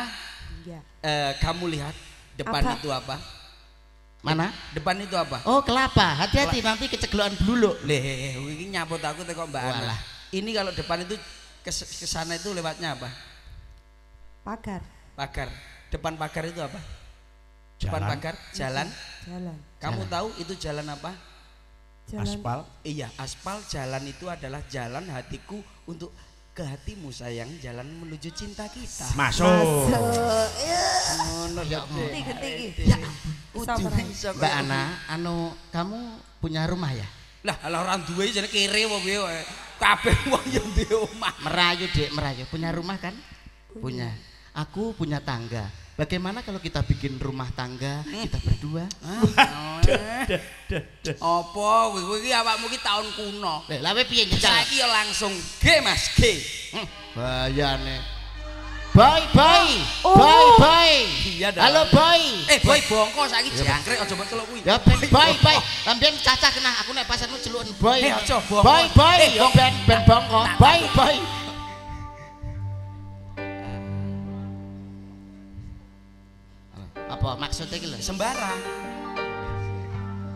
Iya. eh, kamu lihat depan Apa? itu apa? Mana? Depan itu apa? Oh, kelapa. Hati-hati nanti kecegloan bluluk. Leh, ini nyapot aku teko Mbak Ana. Walah. Ini kalau depan itu ke sana itu lewatnya apa? Pagar. Pagar. Depan pagar itu apa? Depan Jalan. pagar, jalan. Jalan. Kamu tahu itu jalan apa? Jalan. Aspal. Iya, aspal jalan itu adalah jalan hatiku untuk ke hatimu sayang, jalan menuju cinta kita. Masuk. Masuk. Ya. Ngono Ya. Ya, Mbak Ana, anu kamu punya rumah ya? Lah, lah orang duwe jane kere apa piye wae. Kabeh wong yang duwe omah. Merayu dek, merayu. Punya rumah kan? Punya. Aku punya tangga. Bagaimana kalau kita bikin rumah tangga kita berdua? Hah? Apa kowe kowe iki awakmu ki taun kuno. Lha lawe piye njajal? Saiki ya langsung G Mas G. Hmm, Bayane. Boy, boy. Oh. Boy, boy. Iya dah. Halo, boy. Eh, boy bongko saiki jangkrik aja mbok celuk kuwi. Ya ben boy, boy. Lambian cacah kena aku nek pasarmu celuken boy. Eh, aja, bongko. Boy, boy. Eh, Yo ben ben bongko. Tak, Boy, Apa maksudnya iki lho? Sembarang.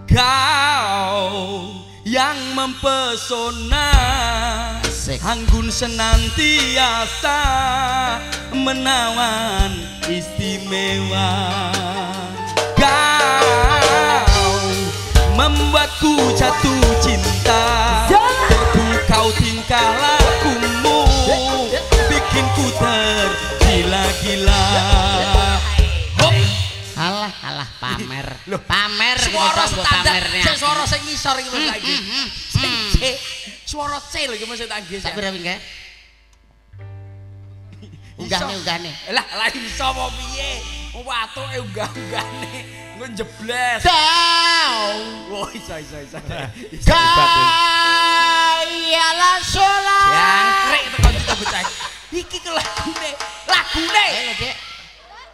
Kau yang mempesona Asik. Anggun senantiasa menawan istimewa Kau membuatku jatuh cinta Terpukau tingkah lakumu Bikinku tergila-gila pamer. Loh, pamer Suara kita mbok standar, pamerne sing aku. suara sing ngisor iki Mas lagi. hmm, Sing C, suara C lho iki Mas tak nggih. Tak pira wingi? Unggahne, unggahne. Lah, lah iso apa piye? Watuke unggah-unggahne engko jebles. Kau Oh, iso iso iso. kaya la sola. Jangkrik tekan kita bocah. Iki lagune,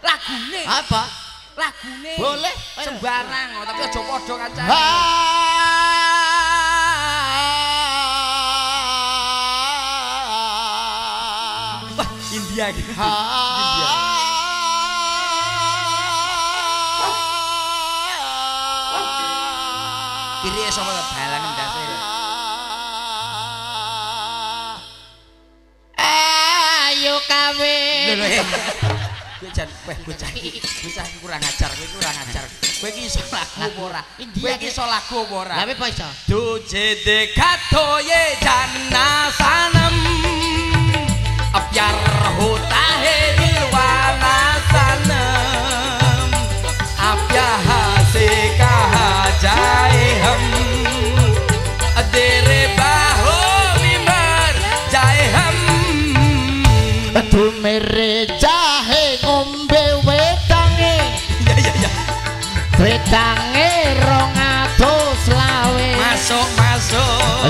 lagune, Apa? Lagune. Boleh. sembarang, tapi aja padha kancane. India gitu. India. Kiri sapa ta dalan ndase. Ayo eh. kowe jan weh bocah iki bocah iki kurang ajar kowe kurang ajar kowe iki iso lagu apa ora? Kowe iki iso lagu apa ora? Lha apa iso? Do jede katoye janna sanam apyar hota he dilwana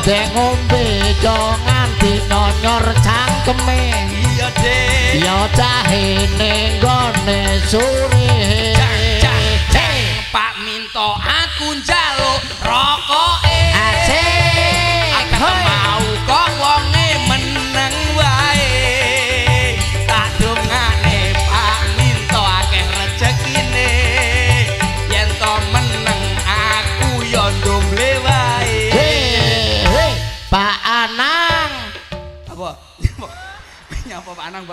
Dek ngombe jo nganti nyonyor cangkeme. Iya deh Ya jahe ning gone sore. Cak. Pak minto aku njaluk rokoke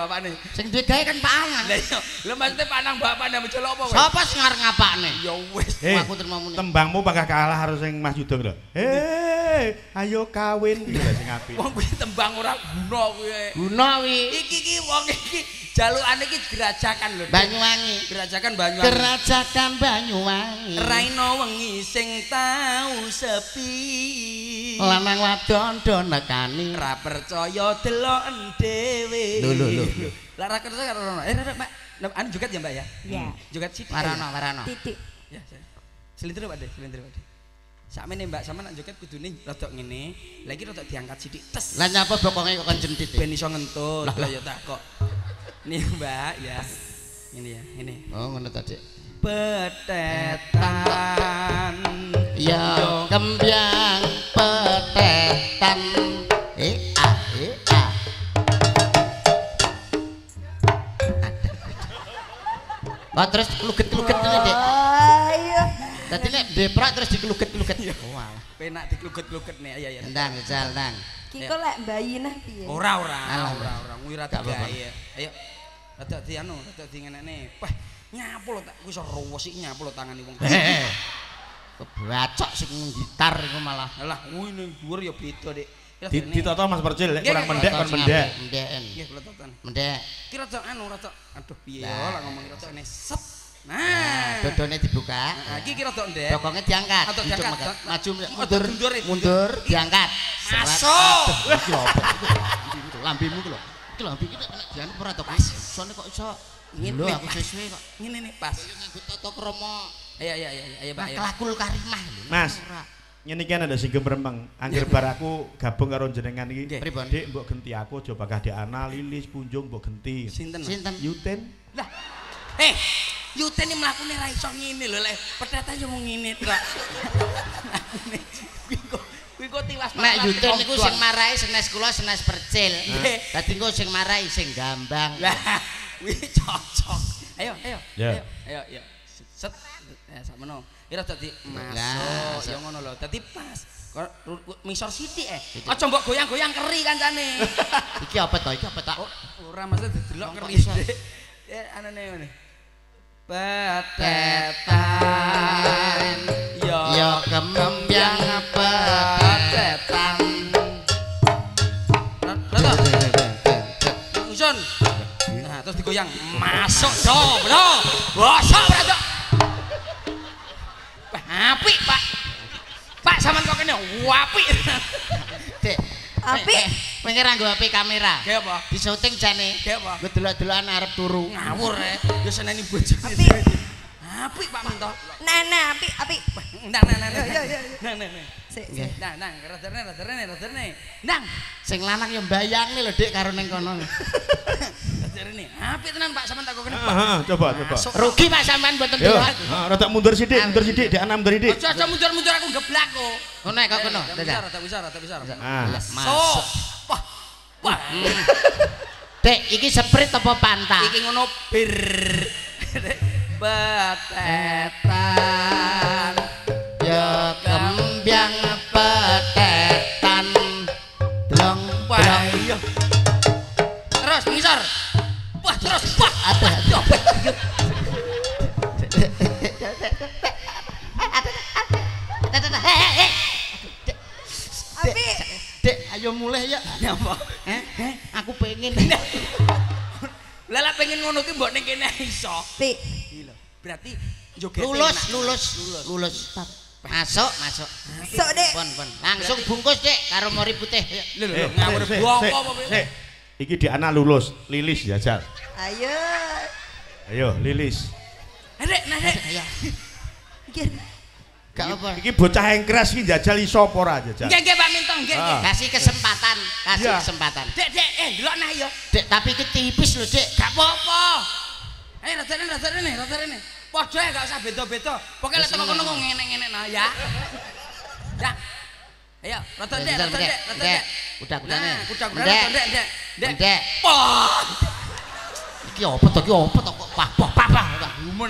Nyapa Pak Anang bapak nih sing duwe gawe kan Pak Anang Lah iya, lho maksudnya Pak Anang bapak nih mencelok apa? weh? Sapa sing ngarep ngapakne Ya wis Eh, aku terima muni tembangmu bakal kalah harus yang Mas Yudo lho. Hei, ayo kawin iki sing apik. Wong kuwi tembang ora guna kuwi. Guna wi Iki iki wong iki jalukane iki gerajakan lho. Banyuwangi Gerajakan Banyuwangi. Kerajakan Banyuwangi Raino wengi sing tau sepi. Lanang wadon do nekani Ora percaya deloken dhewe. Lho, lho, lho. Lah ra kersa karo rono. Eh, Rek, Mbak. Anu joget ya, Mbak ya? Iya. Joget sithik. Warana warana Titik. Ya, selintir Pak De, selintir Pak De. Sakmene Mbak sama nak joget kudune rada ngene. Lagi rada diangkat sithik. Tes. Lah nyapa bokonge kok kencen titik ben iso ngentut lah ya tak kok nih mbak ya. Ini ya ini. Oh ngono ta Dik? Petetan. Ya kembyang petetan. Eh ah eh ah. Wah terus kluget-kluget ngene Dik? Ayo. Dadi nek deprak terus dikluget-kluget. Oh alah penak dikluget-kluget nih ya ya Ndang jal ndang. Ki kok lek bayi nah piye? ora ora ora ora. kuwi rada Gak apa-apa. gawe ayo rada di anu rada di ngene wah nyapu lho tak kuwi iso ruwes iki nyapu lho tangane wong. Kebacok sing gitar iku malah. Lah kuwi ning dhuwur ya beda dik. Di ditoto Mas Percil lek kurang mendek kon mendek. Mendeken nggih kula totan Mendek. Ki rada anu rada aduh piye yo lah ngomong rada ngene set. Nah, dodone dibuka. nah iki ki rada ndek. Bokongnya diangkat. Maju mundur, mundur, ya, diangkat. Masuk. Aduh, iki lho, iki lho. Iki nek dianu ora to, Pas. Sone kok iso Ngene, Lho aku sesuai kok. ngene nih pas Nganggo tata krama ayo ayo ayo ayo Pak kelakul karimah lho. Mas. Ngene iki ada sing gemremeng. Angger bar aku gabung karo jenengan iki. Dik mbok genti aku aja bakal Dek Ana Lilis Punjung mbok genti. sinten Sinten? Yuten. lah eh Yuten ini mlakune ra iso ngene lho lek petetan yo mung ngene tok kuwi kok kok tiwas Nek Yuten niku sing marahi senes kula senes percil. Nggih. Dadi engko sing marahi sing gambang. lah kuwi cocok. Ayo ayo ayo ayo ayo. Set. Ya sakmono ira dadi Lah, masuk. ya ngono lho. Dadi pas. Misor sithik eh. Aja mbok goyang-goyang keri kancane. Iki apa to? Iki apa to? ora maksud delok Kok keri ya anane ngene. Petetan yo Ya Digoyang. Masuk do, do. Bosok. Wah, apik, Pak. Pak, sampean kok kene apik. Dik. Apik. Eh, eh, Pengen nganggo HP kamera. Kayak apa? Di syuting jane. Kayak apa? Gue delok-delokan arep turu. Ngawur ya. Ya seneni bojone. Apik. Apik, Pak Minto. Nah, nah, apik, apik. Nah, nah, nah, nah. Nah, nah, nah. Sik, sik. Nah, nah, raderne, raderne, raderne. Nang, Sing lanang ya mbayangne lho Dik karo ning kono. raderne. Apik tenan, Pak, sampean tak kok kene, Pak. Heeh, coba coba. Rugi Pak sampean mboten delok. heeh, rada mundur sithik, mundur sithik, Dek Ana mundur sithik. Aja aja mundur-mundur aku geblak kok. Ngono kok kono. Tak bisa, tak bisa, tak bisa. Ah. Masuk. Wah. Wah. Dek, iki sprint apa panta? Iki ngono bir. Betetan. Ya kembyang ya. Terus ngisor. Wah, terus wah. Aduh, aduh. Tapi Dek, ayo mulai ya. Ya apa? aku pengen. Lala pengen ngono ki mbok ning kene iso. Berarti Lulus, lulus, lulus, lulus. Masuk, masuk. Sok, Dek. Pon, pon. Langsung bungkus, Dek, karo mori putih. Ya. Lho lho Eh, ngawur apa apa. Iki di anak lulus, lilis jajal. Ayo. Ayo, lilis. Eh, Dek, nah Dek. Ayo. Iki. Gak apa. Iki bocah yang keras iki jajal iso apa ora jajal? Nggih nggih Pak Minto, nggih nggih. Ah. Kasih kesempatan, kasih Iya. kesempatan. Dek, Dek, eh delok nah yo. Dek, tapi iki tipis lho, Dek. Gak apa-apa. Eh, rada rene, rada rene, rada rene. Padha ya gak usah beda-beda. Pokoke lek Wis teko kono ngono. ngene-ngene nah ya. Ya. Ayo, rada Dek, Bentar, rada Dek. Rada Dek. Dek. Kuda-kudane. Nah, kuda-kudane Dek. rada Dek, Dek. Dek. Dek. Wah. Iki apa to? Iki apa to kok pah-pah pah. Gumun.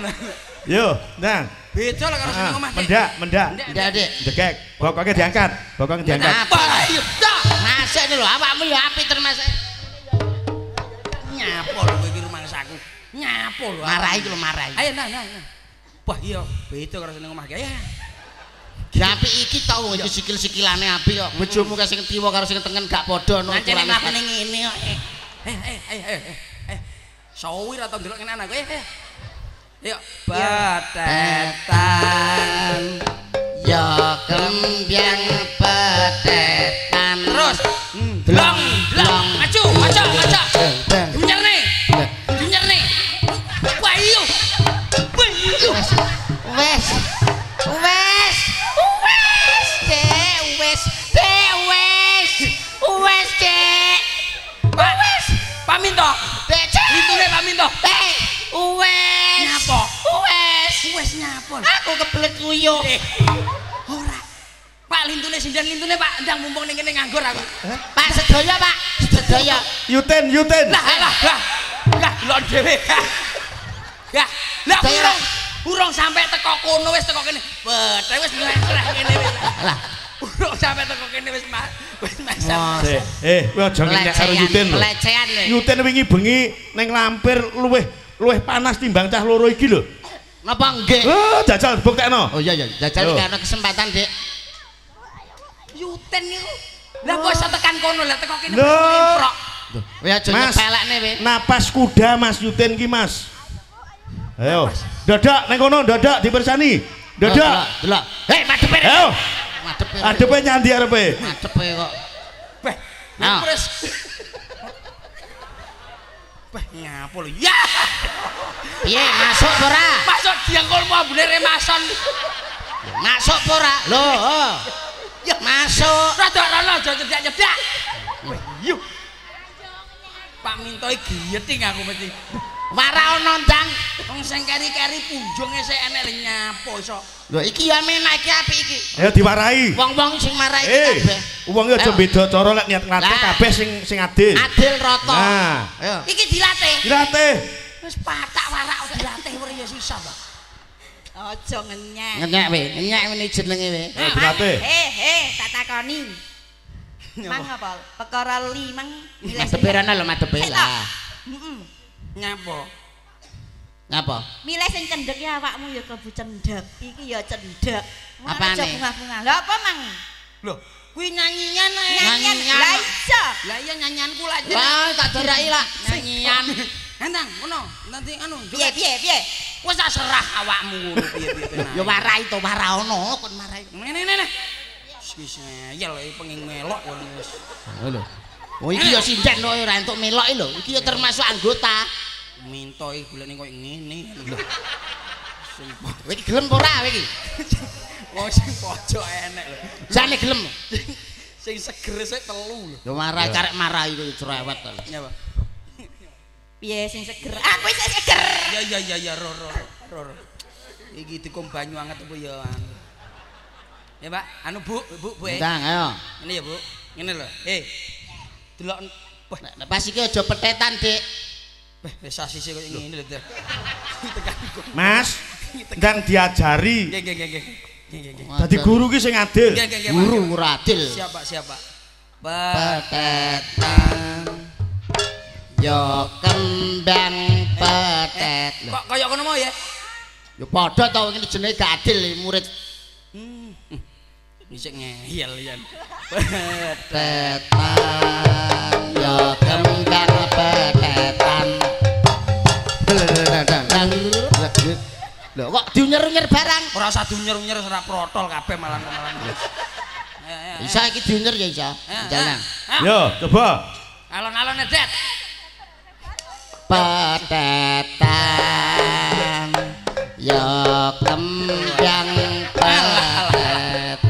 Yo, nang. Beda lah karo sing Ah, omah. Dek. mendak, mendak. Dek. Degek, bokoknya diangkat, bokoknya diangkat. Apa? Apa? Ayo, dah. Masuk ini lho, awakmu ya api termasuk. Nyapo lho iki rumangsaku. Nyapo lho. Marahi iki lho, marahi. Ayo nah nah nah. Wah iya beda karo sing omah ki. Ayo. Ya api iki tau iki sikil-sikilane api kok. Bojomu ka sing tiwa karo sing tengen gak padha no. Ukurane. ngapane ngene kok. Eh eh eh eh eh. eh, Eh. Sawi ra tau ndelok kene anakku. Eh. eh. Ayo batetan. Ya kembyang Nyapon. Aku kebelet kuyuh. Eh, ora. Pak lintune sindan lintune Pak, ndang mumpung ning kene nganggur aku. Pak sedaya, Pak. Sedaya. Yuten, Yuten. Lah lah lah. Lah delok dhewe. Lah Saya- urung urung sampai teko kono wis teko kene. Bethe wis mleh kene wis. Lah, Urung sampai teko kene wis mas. Wis masam. Wah. Eh, eh, kowe aja ngenyek karo Yuten lho. Yuten wingi bengi ning lampir luweh luweh panas timbang cah loro iki lho. Napa nggih? Oh, jajal buktekno. Oh iya iya, jajal iki ana kesempatan, Dik. Yuten niku. Lah kok iso tekan kono lah teko kene. Lho. Lemprok. Kowe aja Mas. nyepelekne we. Napas kuda Mas Yuten ki Mas. Ayo, dadak ning kono dadak dipersani. Dadak. Delok. Hei, madhepe. rek. Ayo, Madhepe. adepe nyandi arepe. Madhepe kok. Beh, terus. Beh, nyapo lho. Ya. Piye, masuk ora? Masuk diangkulmu ambune remason. Masuk ora? Lho. Ya. Masuk. Rada rono aja nyedak-nyedak. Weh, yuk. Pak Minto iki giyeting aku mesti. Wara ono ndang. Wong sing keri-keri punjunge sik enek nyapo iso. Lho iki ya menak iki apik iki. Ayo diwarai. Wong-wong sing marahi iki Eh, kabeh. wong aja Ayo. beda cara lek niat nglatih Lah. kabeh sing sing adil. Adil rata. Nah, Ayo. Iki dilatih. dilatih. Wis patak warak kok dilatih ora ya sisa, Mbak. Aja ngenyek. Ngenyek we, ngenyek ngene jenenge we. Ayo dilatih. Eh, eh, tak takoni. Mang apa? Perkara limang milih rono lho, madhepe Sik, lah. Heeh. Nyapo? Ngapa? Milih sing cendhek ya awakmu ya klebu cendhek. Iki ya cendhek. Apane? aja bunga-bunga. Lah apa, Mang? Loh, kuwi nyanyian ae. Nyanyian. Nyanyian. Lah iya. Lah iya nyanyianku lah. Wah, tak dirai lah nyanyian. Entang, ngono. Nanti anu, Piye, piye, piye? wis tak serah awakmu ngono piye-piye tenan. Ya warai to, wara ono kon marai. Ngene ngene. Wis ngeyel iki pengen melok ya wis. Lho. Oh iki ya sinden kok ora entuk melok iki lho. Iki ya termasuk anggota. Minto iki golekne koyo ngene lho. Kowe iki gelem apa ora kowe iki? wong sing pojok enek lho. Jane gelem. Sing seger sik telu lho. Ya marai karek marai kowe cerewet to. Nyapa? Piye sing seger? Aku wis seger. Ya ya ya ya ro ro ro. ro. Iki dikum banyu anget apa ya anu. Ya Pak, anu Bu, Bu, Bu. eh. Ndang ayo. Ini ya Bu. Ngene lho. Eh. Delok wah, Nek pas iki aja petetan, Dik. wah wis sasise koyo ngene lho. Dik. Mas, ndang diajari. Nggih nggih nggih. Dadi guru ki sing adil. Guru ora adil. Siap Pak, siap Pak. Pak. Petetan. Yo kembang petet. Kok kaya ngono mau ya? Ya padha to iki jenenge gak adil murid. Hmm. Isik ngeyel ya. Petetan ya kembang petetan. Lho kok diunyer-unyer barang? Ora usah dunyer-unyer ora protol kabeh malah malah. Ayo, ayo. Isa iki diunyer ya Isa. Jalan. Yo, coba. Alon-alon Det. Petetan ya kembang petetan.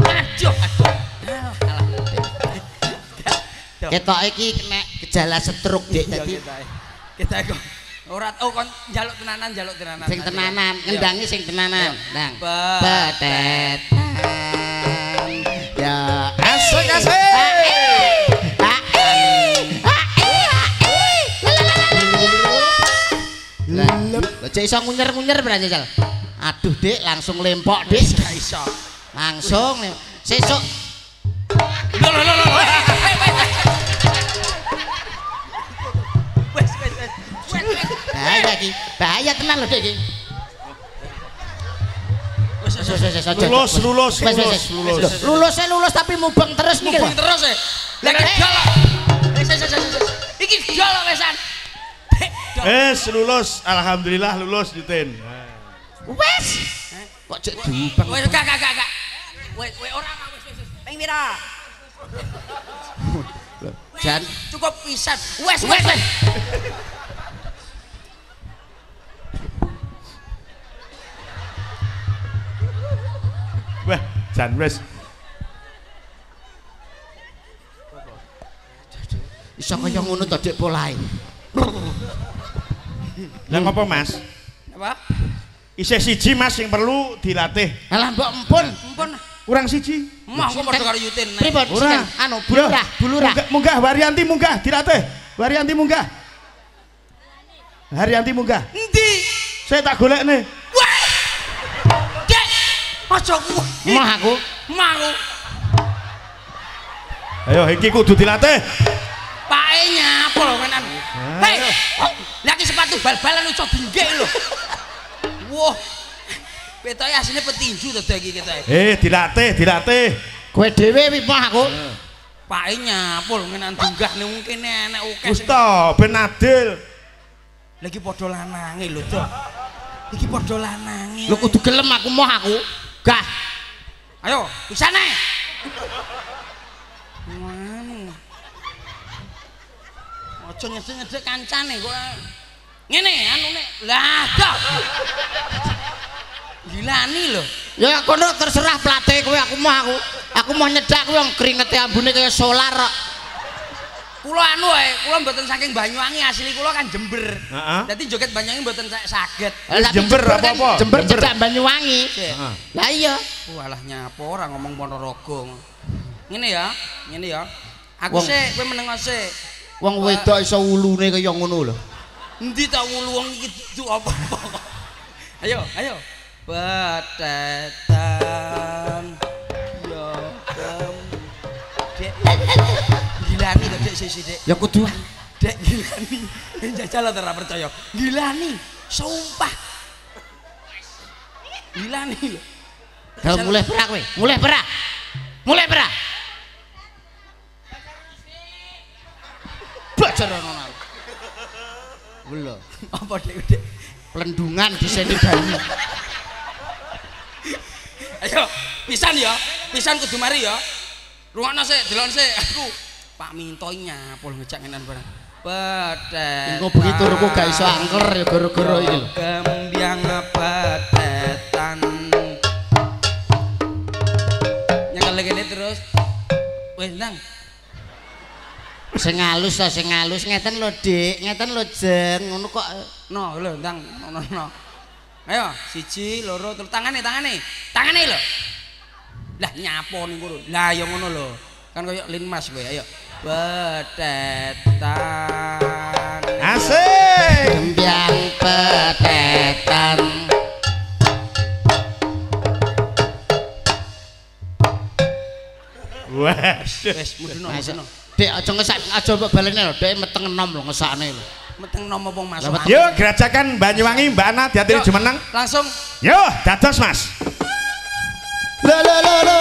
Aduh, aduh. Ketok iki kena gejala stroke Dik dadi kita. Kita kok ora oh kon njaluk tenanan, njaluk tenanan. sing tenanan, ngendangi sing tenanan. Nang. Pe- Petetan ya Asik asik. Lah, cek iso ngunyer-ngunyer berarti Jal. Aduh, Dik, langsung lempok, Dik. Gak iso. Langsung sesuk Lho lho lho lho. Wes wes wes. Bahaya iki. Bahaya tenan lho, Dik iki. Lulus, lulus, lulus, lulus. Lulusnya lulus tapi mubeng terus. Mubeng terus e. Lah iki jolok. Wes wes wes wes. Iki jolok wesan. Wes lulus, alhamdulillah lulus Yutin. Wes. Kok cek diubang. Wes gak gak gak. Wes wes ora wes wes. Ping pira? Jan Cukup pisan. Wes wes wes. Wah, jan wes. iso kaya ngono to Dik polahe. Lah ngopo Mas? Apa? Isih siji Mas yang perlu dilatih. Alah mbok empun. Ampun. Kurang siji. Mah kok padha karo Yutin. Pripun? Anu bulurah, bulurah. Munggah, munggah Waryanti munggah dilatih. Waryanti munggah. Haryanti munggah. Endi? Saya tak golek nih. Wah! Dek, aja kuwi. Mah aku. Mau Ayo iki kudu dilatih. Pake nyapol menan. Hei, lah iki sepatu bal-balan iso dinggek lho. Wah. Petoke asline petinju to iki ketoke. Eh, dilatih, dilatih. Kowe dhewe wi mah aku. Pake nyapol menan dunggah ning kene enek akeh. Wis to, ben adil. Lagi padha lanange lho, Dok. Iki padha lanange. Lho kudu gelem aku mah aku. Gah. Ayo, pisane. Wanu. Aja nyedek-nyedek kancane kok. Ngene anune. Lah, dah. Gilani lho. Ya kono terserah pelatih kowe aku mah aku. Aku mau nyedak kowe yang keringete ambune kaya solar kok. Kula anu wae, kula mboten saking Banyuwangi, asli kula kan Jember. Heeh. Dadi joget Banyuwangi mboten sa- saged. Tapi Jember kan- apa-apa? Jember cedak Banyuwangi. Sik. Lah iya. Walah nyapa ora ngomong Ponorogo. Ngene ya, ngene ya. Aku Wong- sik kowe meneng sik. Wong wedok iso ulune kaya ngono lho. Endi ta wulu wong iki dudu apa? ayo, ayo. Batetan. Ya kem. Dek. Gilani kok Dek sisi Dek. Ya kudu Dek gilani. Jajal ora percaya. Gilani. Sumpah. Gilani lho. Dah mulai perak kowe. Mulai perak. Mulai perak. Belajar ono. Belum. Apa Dek Dek? Pelendungan di sini banyu. Ayo, pisan ya. Pisan kudu mari ya. Rungokno sik, delon sik aku. Pak Minto nyapul ngejak ngenan barang. Pedet. Engko begitu ruku gak iso angker ya gara-gara iki lho. Kembiang pedetan. Nyekel kene terus. Wis nang. Sing halus ta sing halus ngeten lho, Dik. Ngeten lho, Jeng. Ngono kok No, lho ndang. No, no, no. Ayo, siji, loro, terus tangane, tangane. Tangane lho. Lah nyapo ning kono. Lah ya ngono lho. Kan koyo linmas kowe, ayo. Pedetan. Asik. kembiang petetan. Wah. Wes mudune Masuk. Dek aja ngesak aja mbok balene lho, dek meteng enom lho ngesakne lho. Meteng nomo wong masuk. Lah, Yo, gerajakan Banyuwangi Mbak Ana diatiri Yuk, jumeneng. Langsung. Yo, dados Mas. Lho lho lho lho.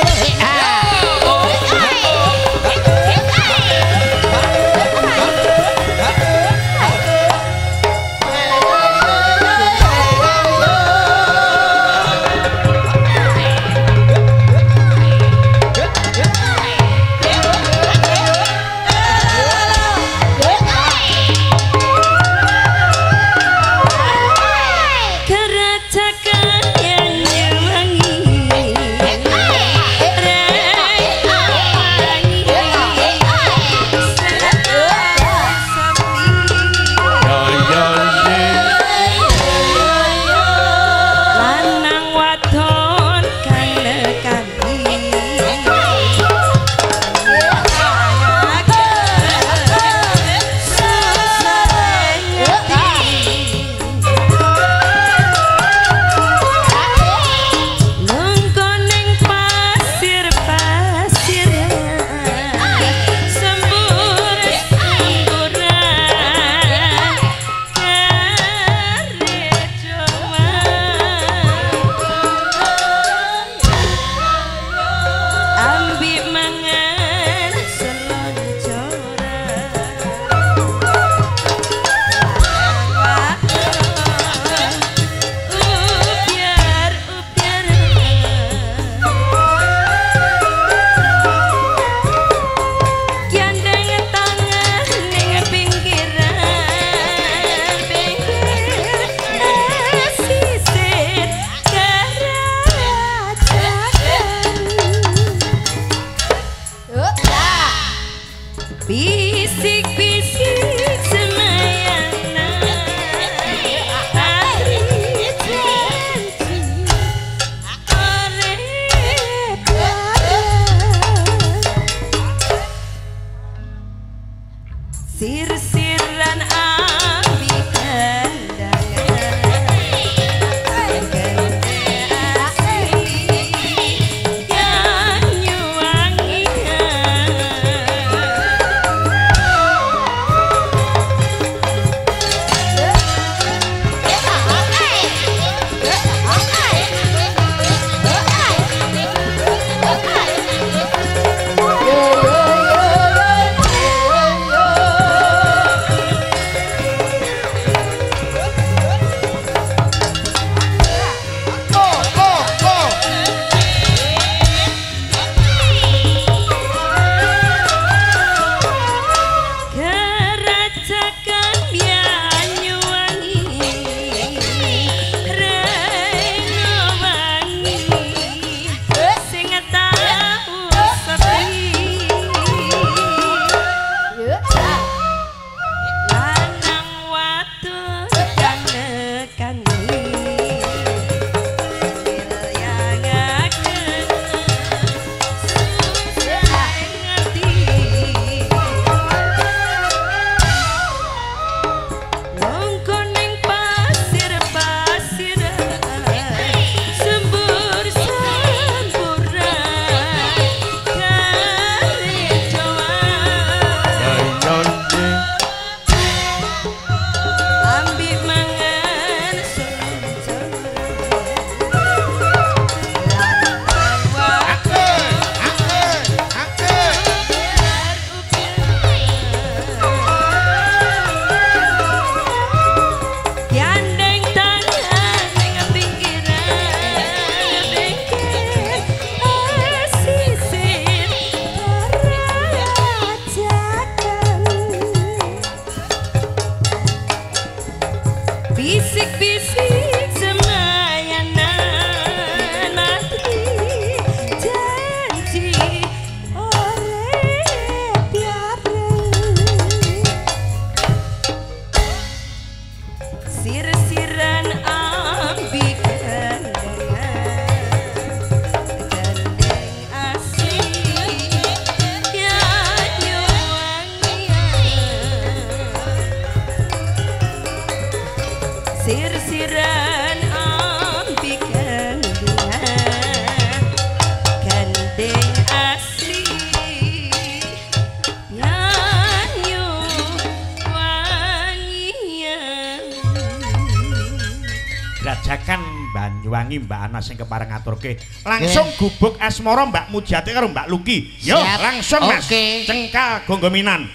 sing kepareng ngaturke. Langsung okay. gubuk asmara Mbak Mujati karo Mbak Luki. Yo, Siap. langsung Mas. Okay. Cengkal gonggominan.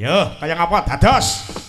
Yo, kaya ngapa? Dados.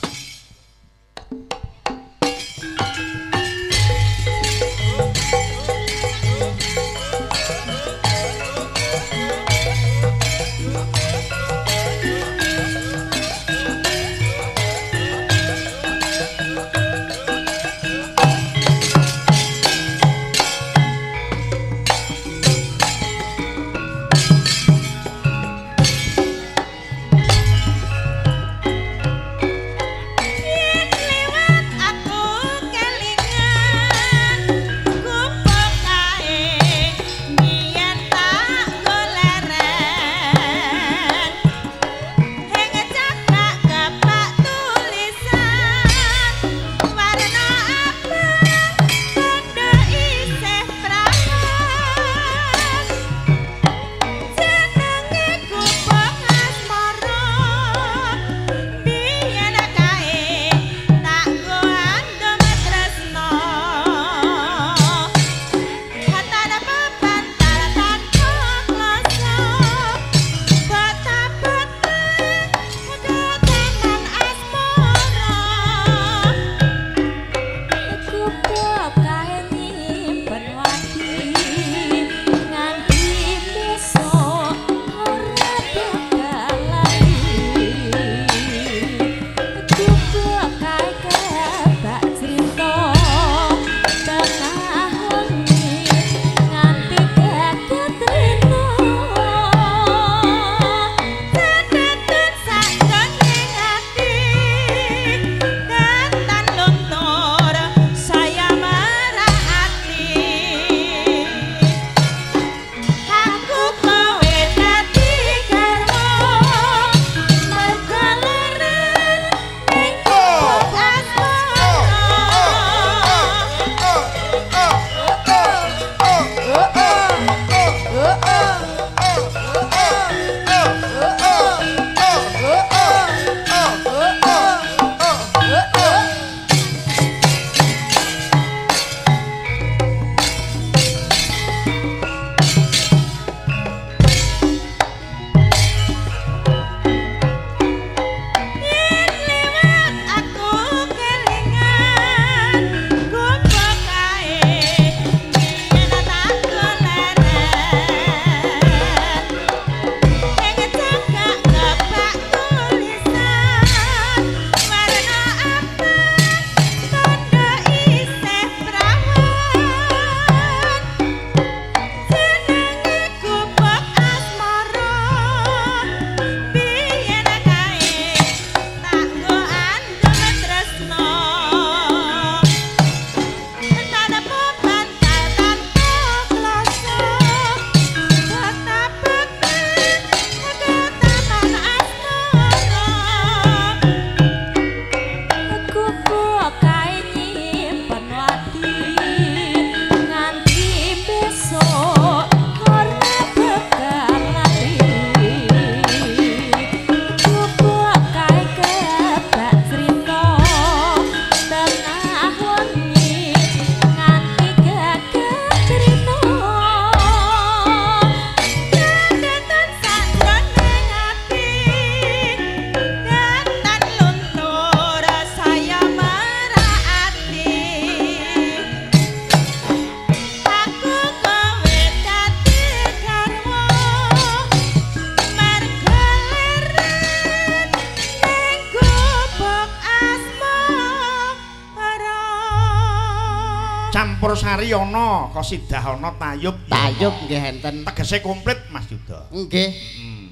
Ana, kosidah ana, tayub. Tayub nggih enten. Tegese komplit Mas Yuda. Nggih. Hmm.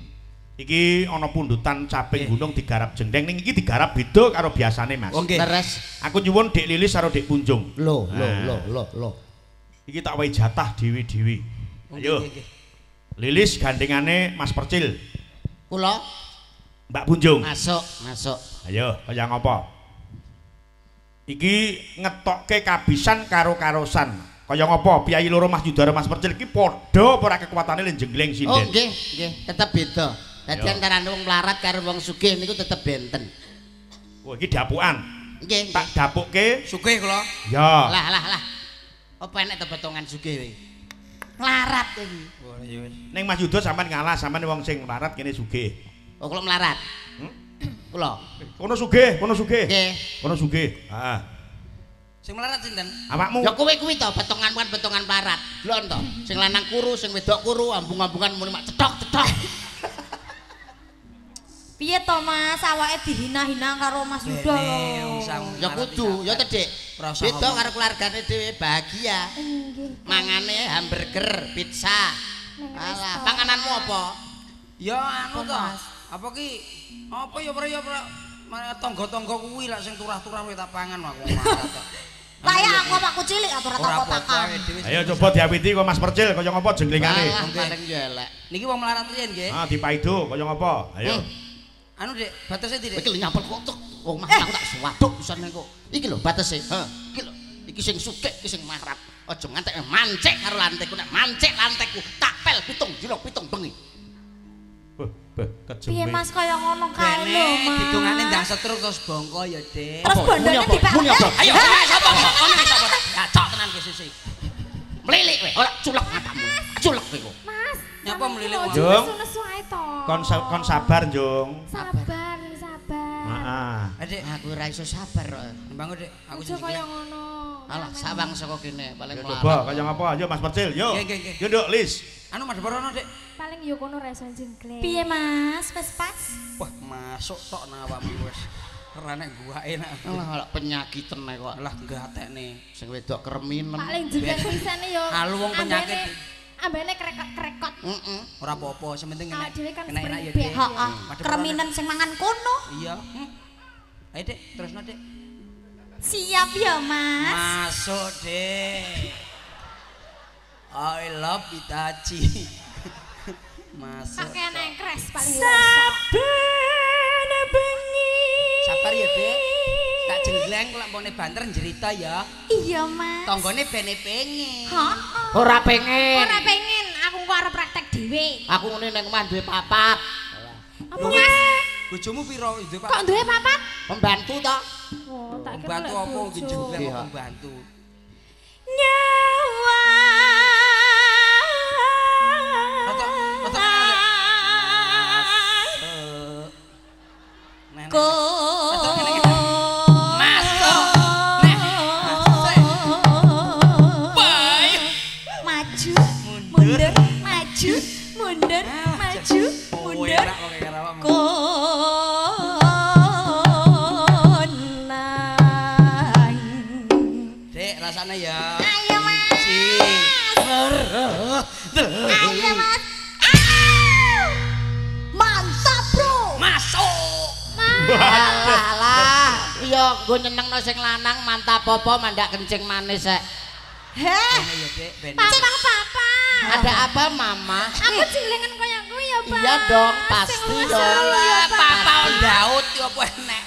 Iki ana pundutan caping gunung digarap jendeng ning iki digarap beda karo biasane Mas. Oh. Leres. Aku nyuwun Dik Lilis karo Dik Punjung. Lho, lho, lho, lho, lho. Iki tak wae jatah dewi-dewi. Oh, Ayo. Lilis gandengane Mas Percil, Kula Mbak Punjung. masuk, masuk. Ayo, kaya ngapa? Iki ngetokke kabisan karo karosan. Kaya ngapa? Piyai loro Mas Yudara Mas Percil iki padha apa ora kekuatane lenjengleng Oh, sinden. nggih, nggih, tetep beda. Dadi antara wong melarat karo wong sugih niku tetep benten. Wah, iki dapukan. Nggih, Tak nggih. dapukke. Sugih kula. Ya. Lah, lah, lah. Apa enek tebetongan sugih kowe? Melarat iki. Oh, iya wis. Ning Mas Yuda sampean ngalah, sampean wong sing melarat kene sugih. Oh, kula melarat. Hmm? Kula. Kono sugih, kono sugih. Nggih. Kono sugih. Heeh. Sing melarat sinten? Awakmu Ya kowe kuwi to betongan kan betongan melarat. Lho to. Sing lanang kuru, sing wedok kuru, ambung-ambungan muni mak cetok-cetok. Piye to Mas, awake dihina-hina karo Mas Yuda lho. Ya kudu, ya usah Beda karo keluargane dhewe bahagia. Mangane hamburger, pizza. Alah, pangananmu apa? Ya anu to. Mas. Apa ki? Apa ya ora ya ora Mana tangga-tangga kuwi lak sing turah-turah kowe tak pangan aku Layak aku aku cilik apa-apa kotakan. awake dhewe. Ayo coba diawiti kok Mas Percil kaya ngapa jenglingane. Paling yo elek. Niki wong melarat riyen nggih. Ah dipaido kaya ngapa? Ayo. Hmm. Anu Dik, batasnya Dik. Iki lho nyampel kok. Oh, mah aku tak suwaduk pisan kok. Iki lho batese. Ha, iki lho. Iki sing sugih, iki sing marap. Aja ngantek mancek karo lanteku nek mancek lanteku tak pel pitung dina pitung bengi. Piye. Mas kaya ngono kae lho Mas. didungane ndang setruk terus bongko ya Dik. Terus bondone apa? Ayo, ayo sapa? Ono iki sapa? Ya cok tenan kowe sisi. Melilik kowe, ora culek matamu. Culek kowe. Mas, Nyapa melilit wong? Jung. Kon kon sabar, Jung. sabar. Heeh. Adik, Aku ora iso sabar. kok. nembang Dik, aku sing kaya ngono. Alah, sawang saka kene paling Yo melarat. coba kaya ngapa? Ayo Mas Percil, yo. Yo nduk, Lis. Anu Mas Borono Dik. Paling yo kono ra iso jengklek. Piye Mas? Wis pas. Wah, masuk tok nah awakmu wis. Renek gua enak. Alah, alah penyakiten ae kok. Alah gatekne. Sing wedok kereminen. Paling jengklek pisane yo. Halu wong penyakit. Ambene- krekot-krekot. Heeh. Ora apa-apa, sementing Awak dhewe kan enak-enak ya. Heeh. Madep Kreminen sing mangan kono. Iya. Hmm. Ayo Dik, terusno Dik. Siap ya Mas. Masuk Dik. I love Itachi. Masuk. Pakai nengkres paling. Saben bengi Sabar ya, Dik. Tak jenggleng kok lampone banter cerita ya. Iya Mas. Tanggane bene pengen. Heeh. Ora pengen. Ora pengen aku kok arep praktek dhewe. Aku ngene ning omah duwe papat. Apa Mas? Bojomu piro itu, Pak? Kok duwe papat? Pembantu to. Oh, tak kira Pembantu lek apa jenggleng Iya. kok pembantu. nyawa Rata Nggo nyenengno sing lanang mantap apa mandak kencing manis sek. Heh. Cuma papa. Ada apa, Mama? Aku jenglengan kaya kuwi ya, Pak. Iya dong, pasti dong. Pak. papa Daud yo apa enek.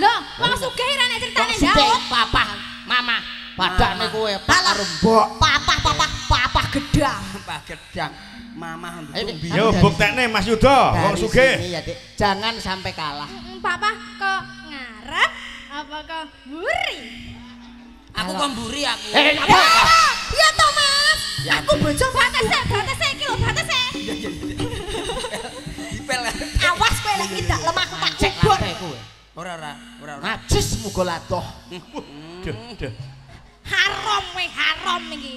Loh, wong sugih ra nek critane Daud. papa, Mama. Padakne Mama. kowe, Pak karo Mbok. papa, papa, papa gedang. Pak gedang. Mama Dik. bi. Yo buktekne Mas Yuda, wong sugih. Jangan sampai kalah. Mm, Papa kok apa kok buri? Aku kok mburi aku. Eh, apa? Ya toh, Mas. Ya, Aku bojo Batese, batese iki lho, batese. Dipel. Awas kowe lek tidak lemah tak Cek kubur. lantai kowe. Ora ora, ora ora. Najis muga latoh. Duh, duh. Haram we, haram iki.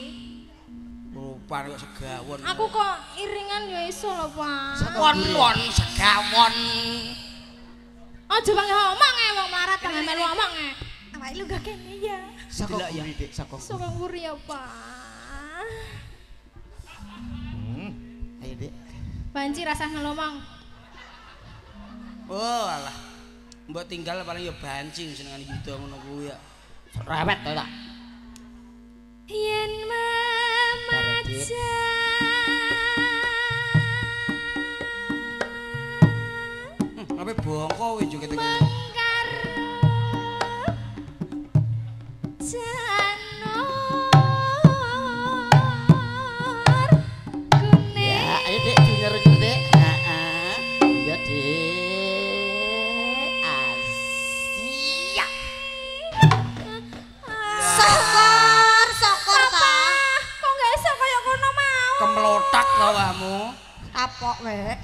Rupan kok segawon. Aku kok iringan ya iso lho, Pak. won-won segawon. Aja bang omong e wong melarat bang melu omong e. Awake lunga kene ya. Saka Delok ya. Dik, saka. Saka nguri ya, Pak. Hmm. Ayo, Dik. Banci rasah ngelomong. Oh alah. Mbok tinggal paling ya bancing senengan yuda ngono kuwi ya. Rewet to tak. Yen Bareng, Apa bongko wis joget iki. mengkar janor kuning Ya, ayo Dik denger iki, Dik. Heeh. Ya, Dik. Asia. Sokor, sokor ta. kok gak iso kaya kono mau Kemlotak awakmu. Kapok wek.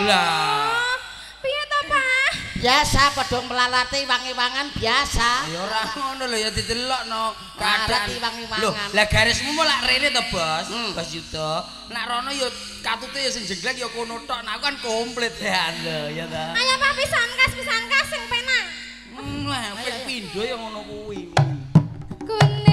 Lah. Oh, piye to Pak Biasa padha melalati wangi-wangan biasa. Ya ora ngono lho ya didelokno Keadaan keadaan. wangi-wangan. Lho, lah garismu mau lak rene to, Bos. Hmm. Bos Yuda. Nak rono ya katute ya sing jeglek ya kono tok. Nah, aku kan komplit ya lho, ya ta. ayo Pak pisan kas pisan kas sing penak Hmm, Wah, ping pindho ya ngono kuwi. kuning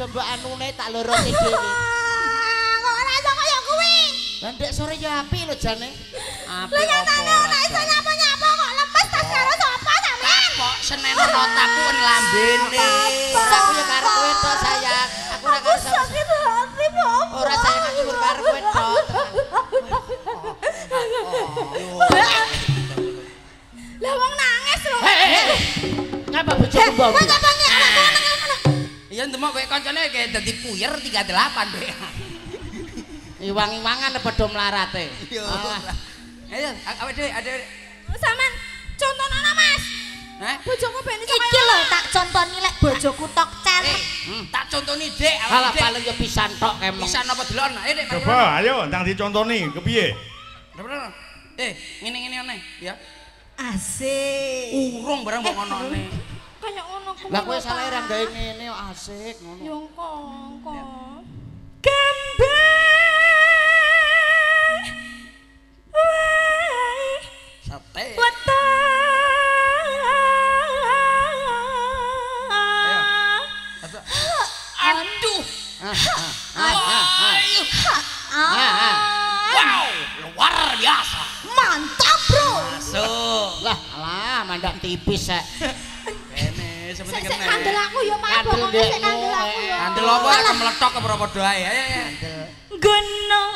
Aja mbok anune tak loroti dhewe. Ah, Kok ora iso kaya kuwi? Lah ndek sore ya api lho jane. Apik Lah apa nyatane ora iso nyapa-nyapa kok lemes tas karo sapa sampean? Kok senen otakku kan lambene. Aku ya karo kowe tok sayang. Aku ora karo sama. Sakit hati, Pak. Ora sayang aku ya karo kowe tok. Lah wong nangis lho. Ngapa bojoku mbok? Kok ngapangi anak Ya ndemok kowe kancane kayak dadi puyer 38 deh. Iwang-iwangan padha mlarate. Yo. Ah. Ayo, awake dhewe, ada. Saman contohno Mas. Hah? Bojoku ben iso Iki lho tak contoni lek bojoku tok celek. Hmm, tak contoni Dik, awake Dik. paling ya pisan tok kemong. Bisa napa delon? Ayo Dik. Coba ayo ndang dicontoni kepiye? Bener. Eh, ngene-ngene one ya. Asik. Urung barang mbok ngonone. Kayak ngono kuwi. Lah kowe salah ra gawe ngene kok asik ngono. Yo kongko. Sate. Aduh. Ah, ah, ah, ah, ah. Ayo. Ah, ah. Wow, luar biasa. Mantap, Bro. Masuk. Lah, alah mandak tipis sek. Kene. kandel aku yo Kandel pokoknya sik kandel aku yo. Kandel apa ya meletok berapa doa ya? Ayo ya. Gunung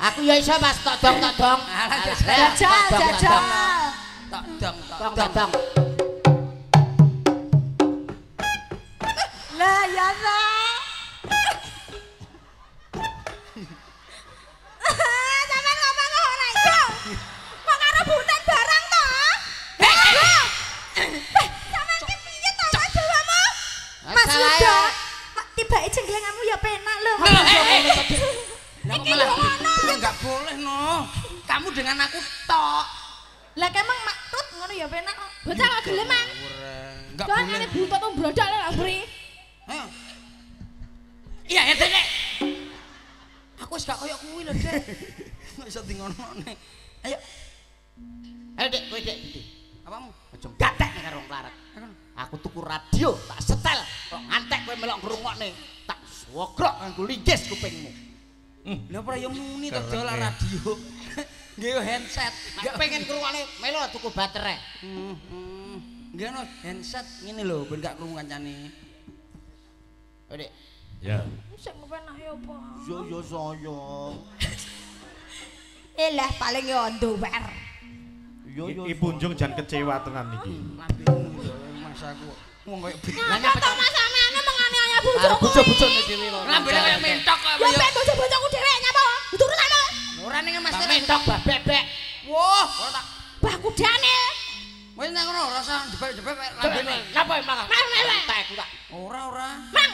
Aku ya iso Mas tok dong tok dong. Jajal, tok jajal. Tok dong, tok Dong dong. tok dong. Lah ya Kamu dengan aku tok. Lah kemang maktut ngono ya penak. kok. Bocah gak gelem man. Enggak Jangan boleh. ngene buntut om brodol lah Bri. Ayo. Iya, ya, Dek. Aku wis gak koyo kuwi lho, Dek. Nggak iso di ngono Ayo, Ayo Dik, kowe. Dik. apamu? Aja gatek karo melarat. Aku tuku radio, tak setel. Kok ngantek kowe melok ngrungokne. Tak swogrok nganggo linggis kupingmu. Lah ora yo muni to radio. Nggih yo handset. Nek pengen ngrungokne melo tuku baterai. Hmm, hmm. Nggih no handset ngene lho ben gak krungu kancane. Dik. Ya. Sik penak ya, Pak. Yo yo sayang. Elah paling yo underwear. Iki punjung jan kecewa tenan iki. Mas aku. Wong koyo Ngapa to Mas sampeane menganiaya bojoku? bojo-bojone dhewe kok. Lambene koyo mentok kok Ya ben bojo-bojoku dhewe nyapa? Turu sama. Ora ning Mas. Lah mentok bah bebek. Wah, ora tak. Bah kudane. Wis nang ngono rasa jebek-jebek lambene. Napa emang? Mang, mang. Tak ku tak. Ora ora. Mang.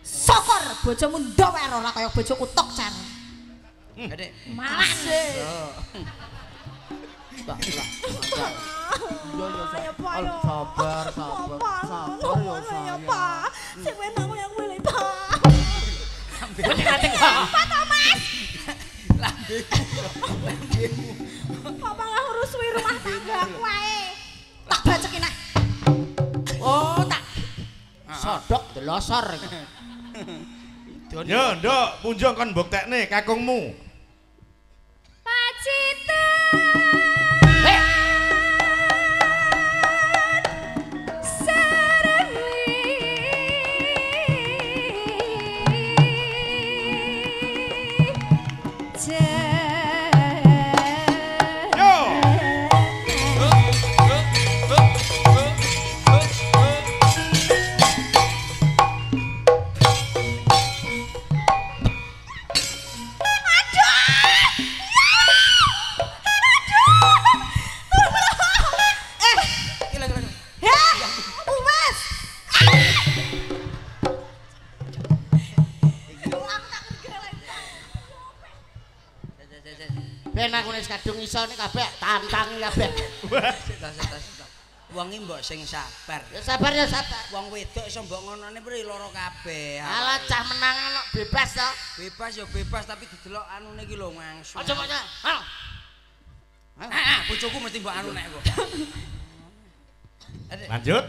Sokor bojomu ndower ora kaya bojoku tok car. Gede. Malah. Tak lah. Ya Pak yo. Sabar, sabar. Sabar ya ya sayang. Pak. Sing wenang yang milih Pak. Thomas. Pak malah ngrusui rumah tangga aku wae. Tak baceki nah. Oh, tak. Sodok delosor iki. Yo, Nduk, punjung kon mbuktekne kakungmu. Pacita Heh, kadung iso nek kabeh tantangi kabeh. Wong iki mbok sing sabar. Ya sabar ya sabar. Wong wedok iso mbok ngonone pri lara kabeh. Alah cah menangan kok bebas to. Bebas ya bebas tapi didelok anune iki lho ngangsu. Aja kok. Ha. Ah, ah, bojoku mesti mbok anu nek kok. Lanjut.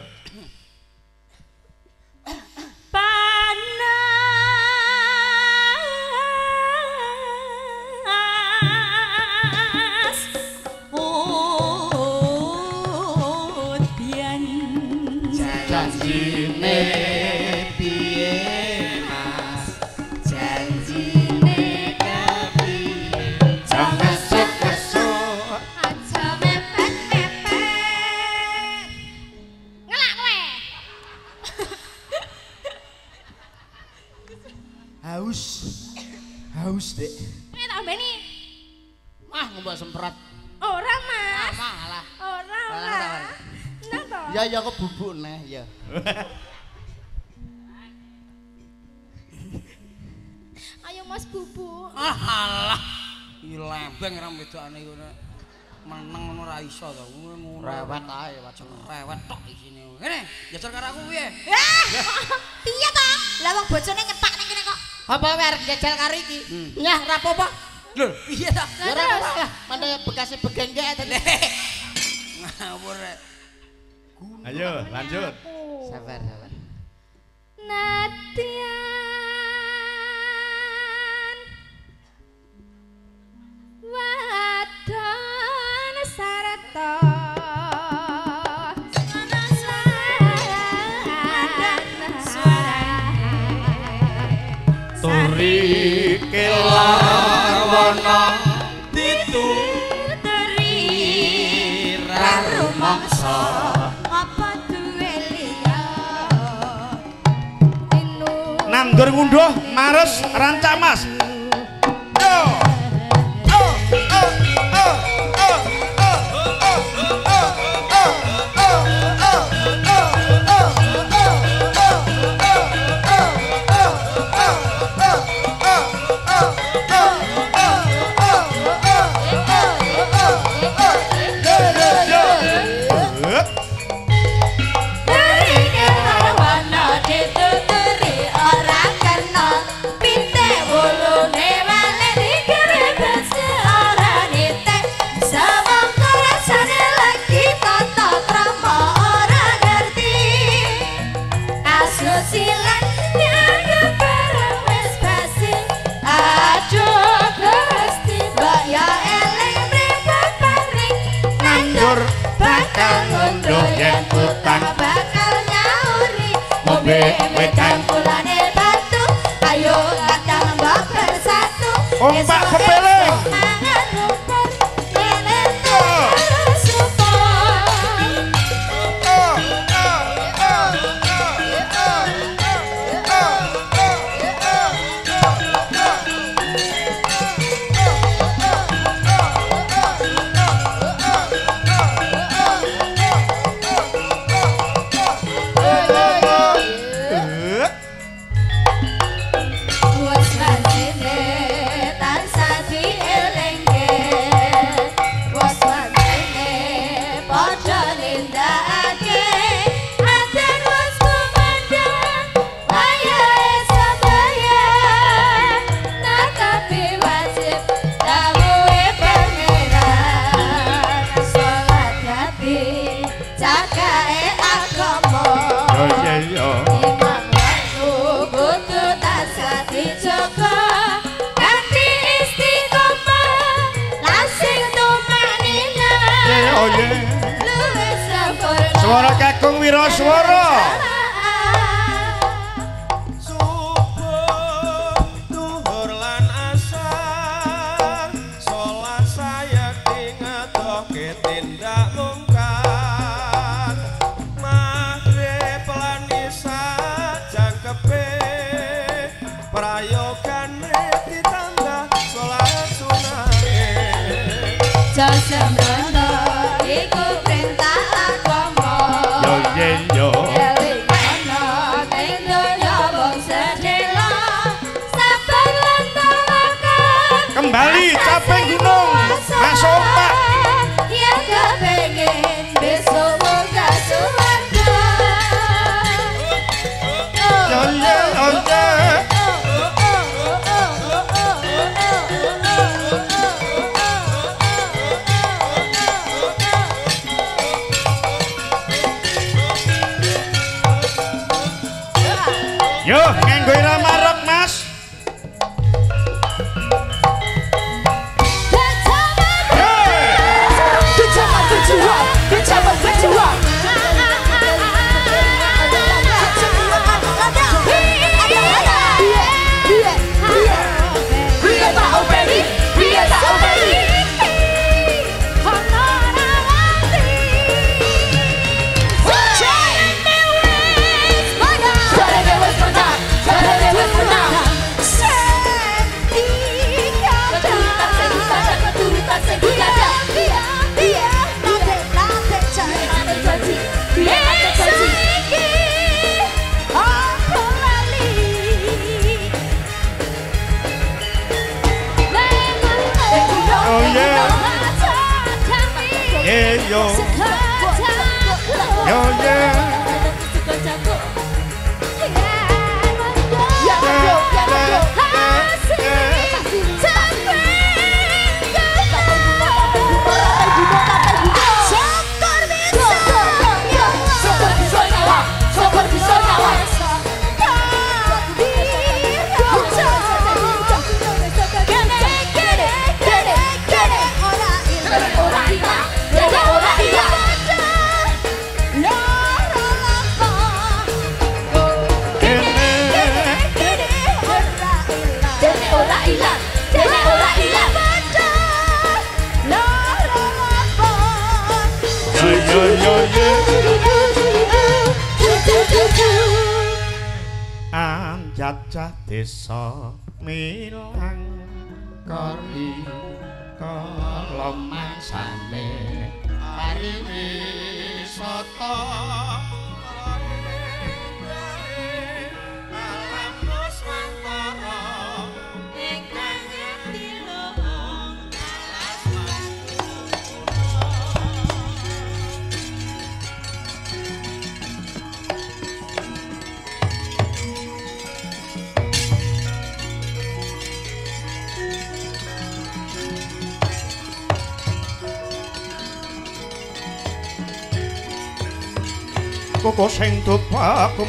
Wedokane ngono. Meneng ngono ra iso to. Ngono. Rewet ae wajah. Rewet tok isine. Ngene, jajal karo aku piye? Ah! Piye to? Lah wong bojone nyepak ning kene kok. Apa wae arep jajal karo iki? Nyah rapopo. Lho, piye? Ya ora apa lah. Mane bekasnya begenggek tadi. Ngawur rek. Ayo, lanjut. Sabar, sabar. Nadyan nandur ngunduh mares rancak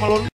malone.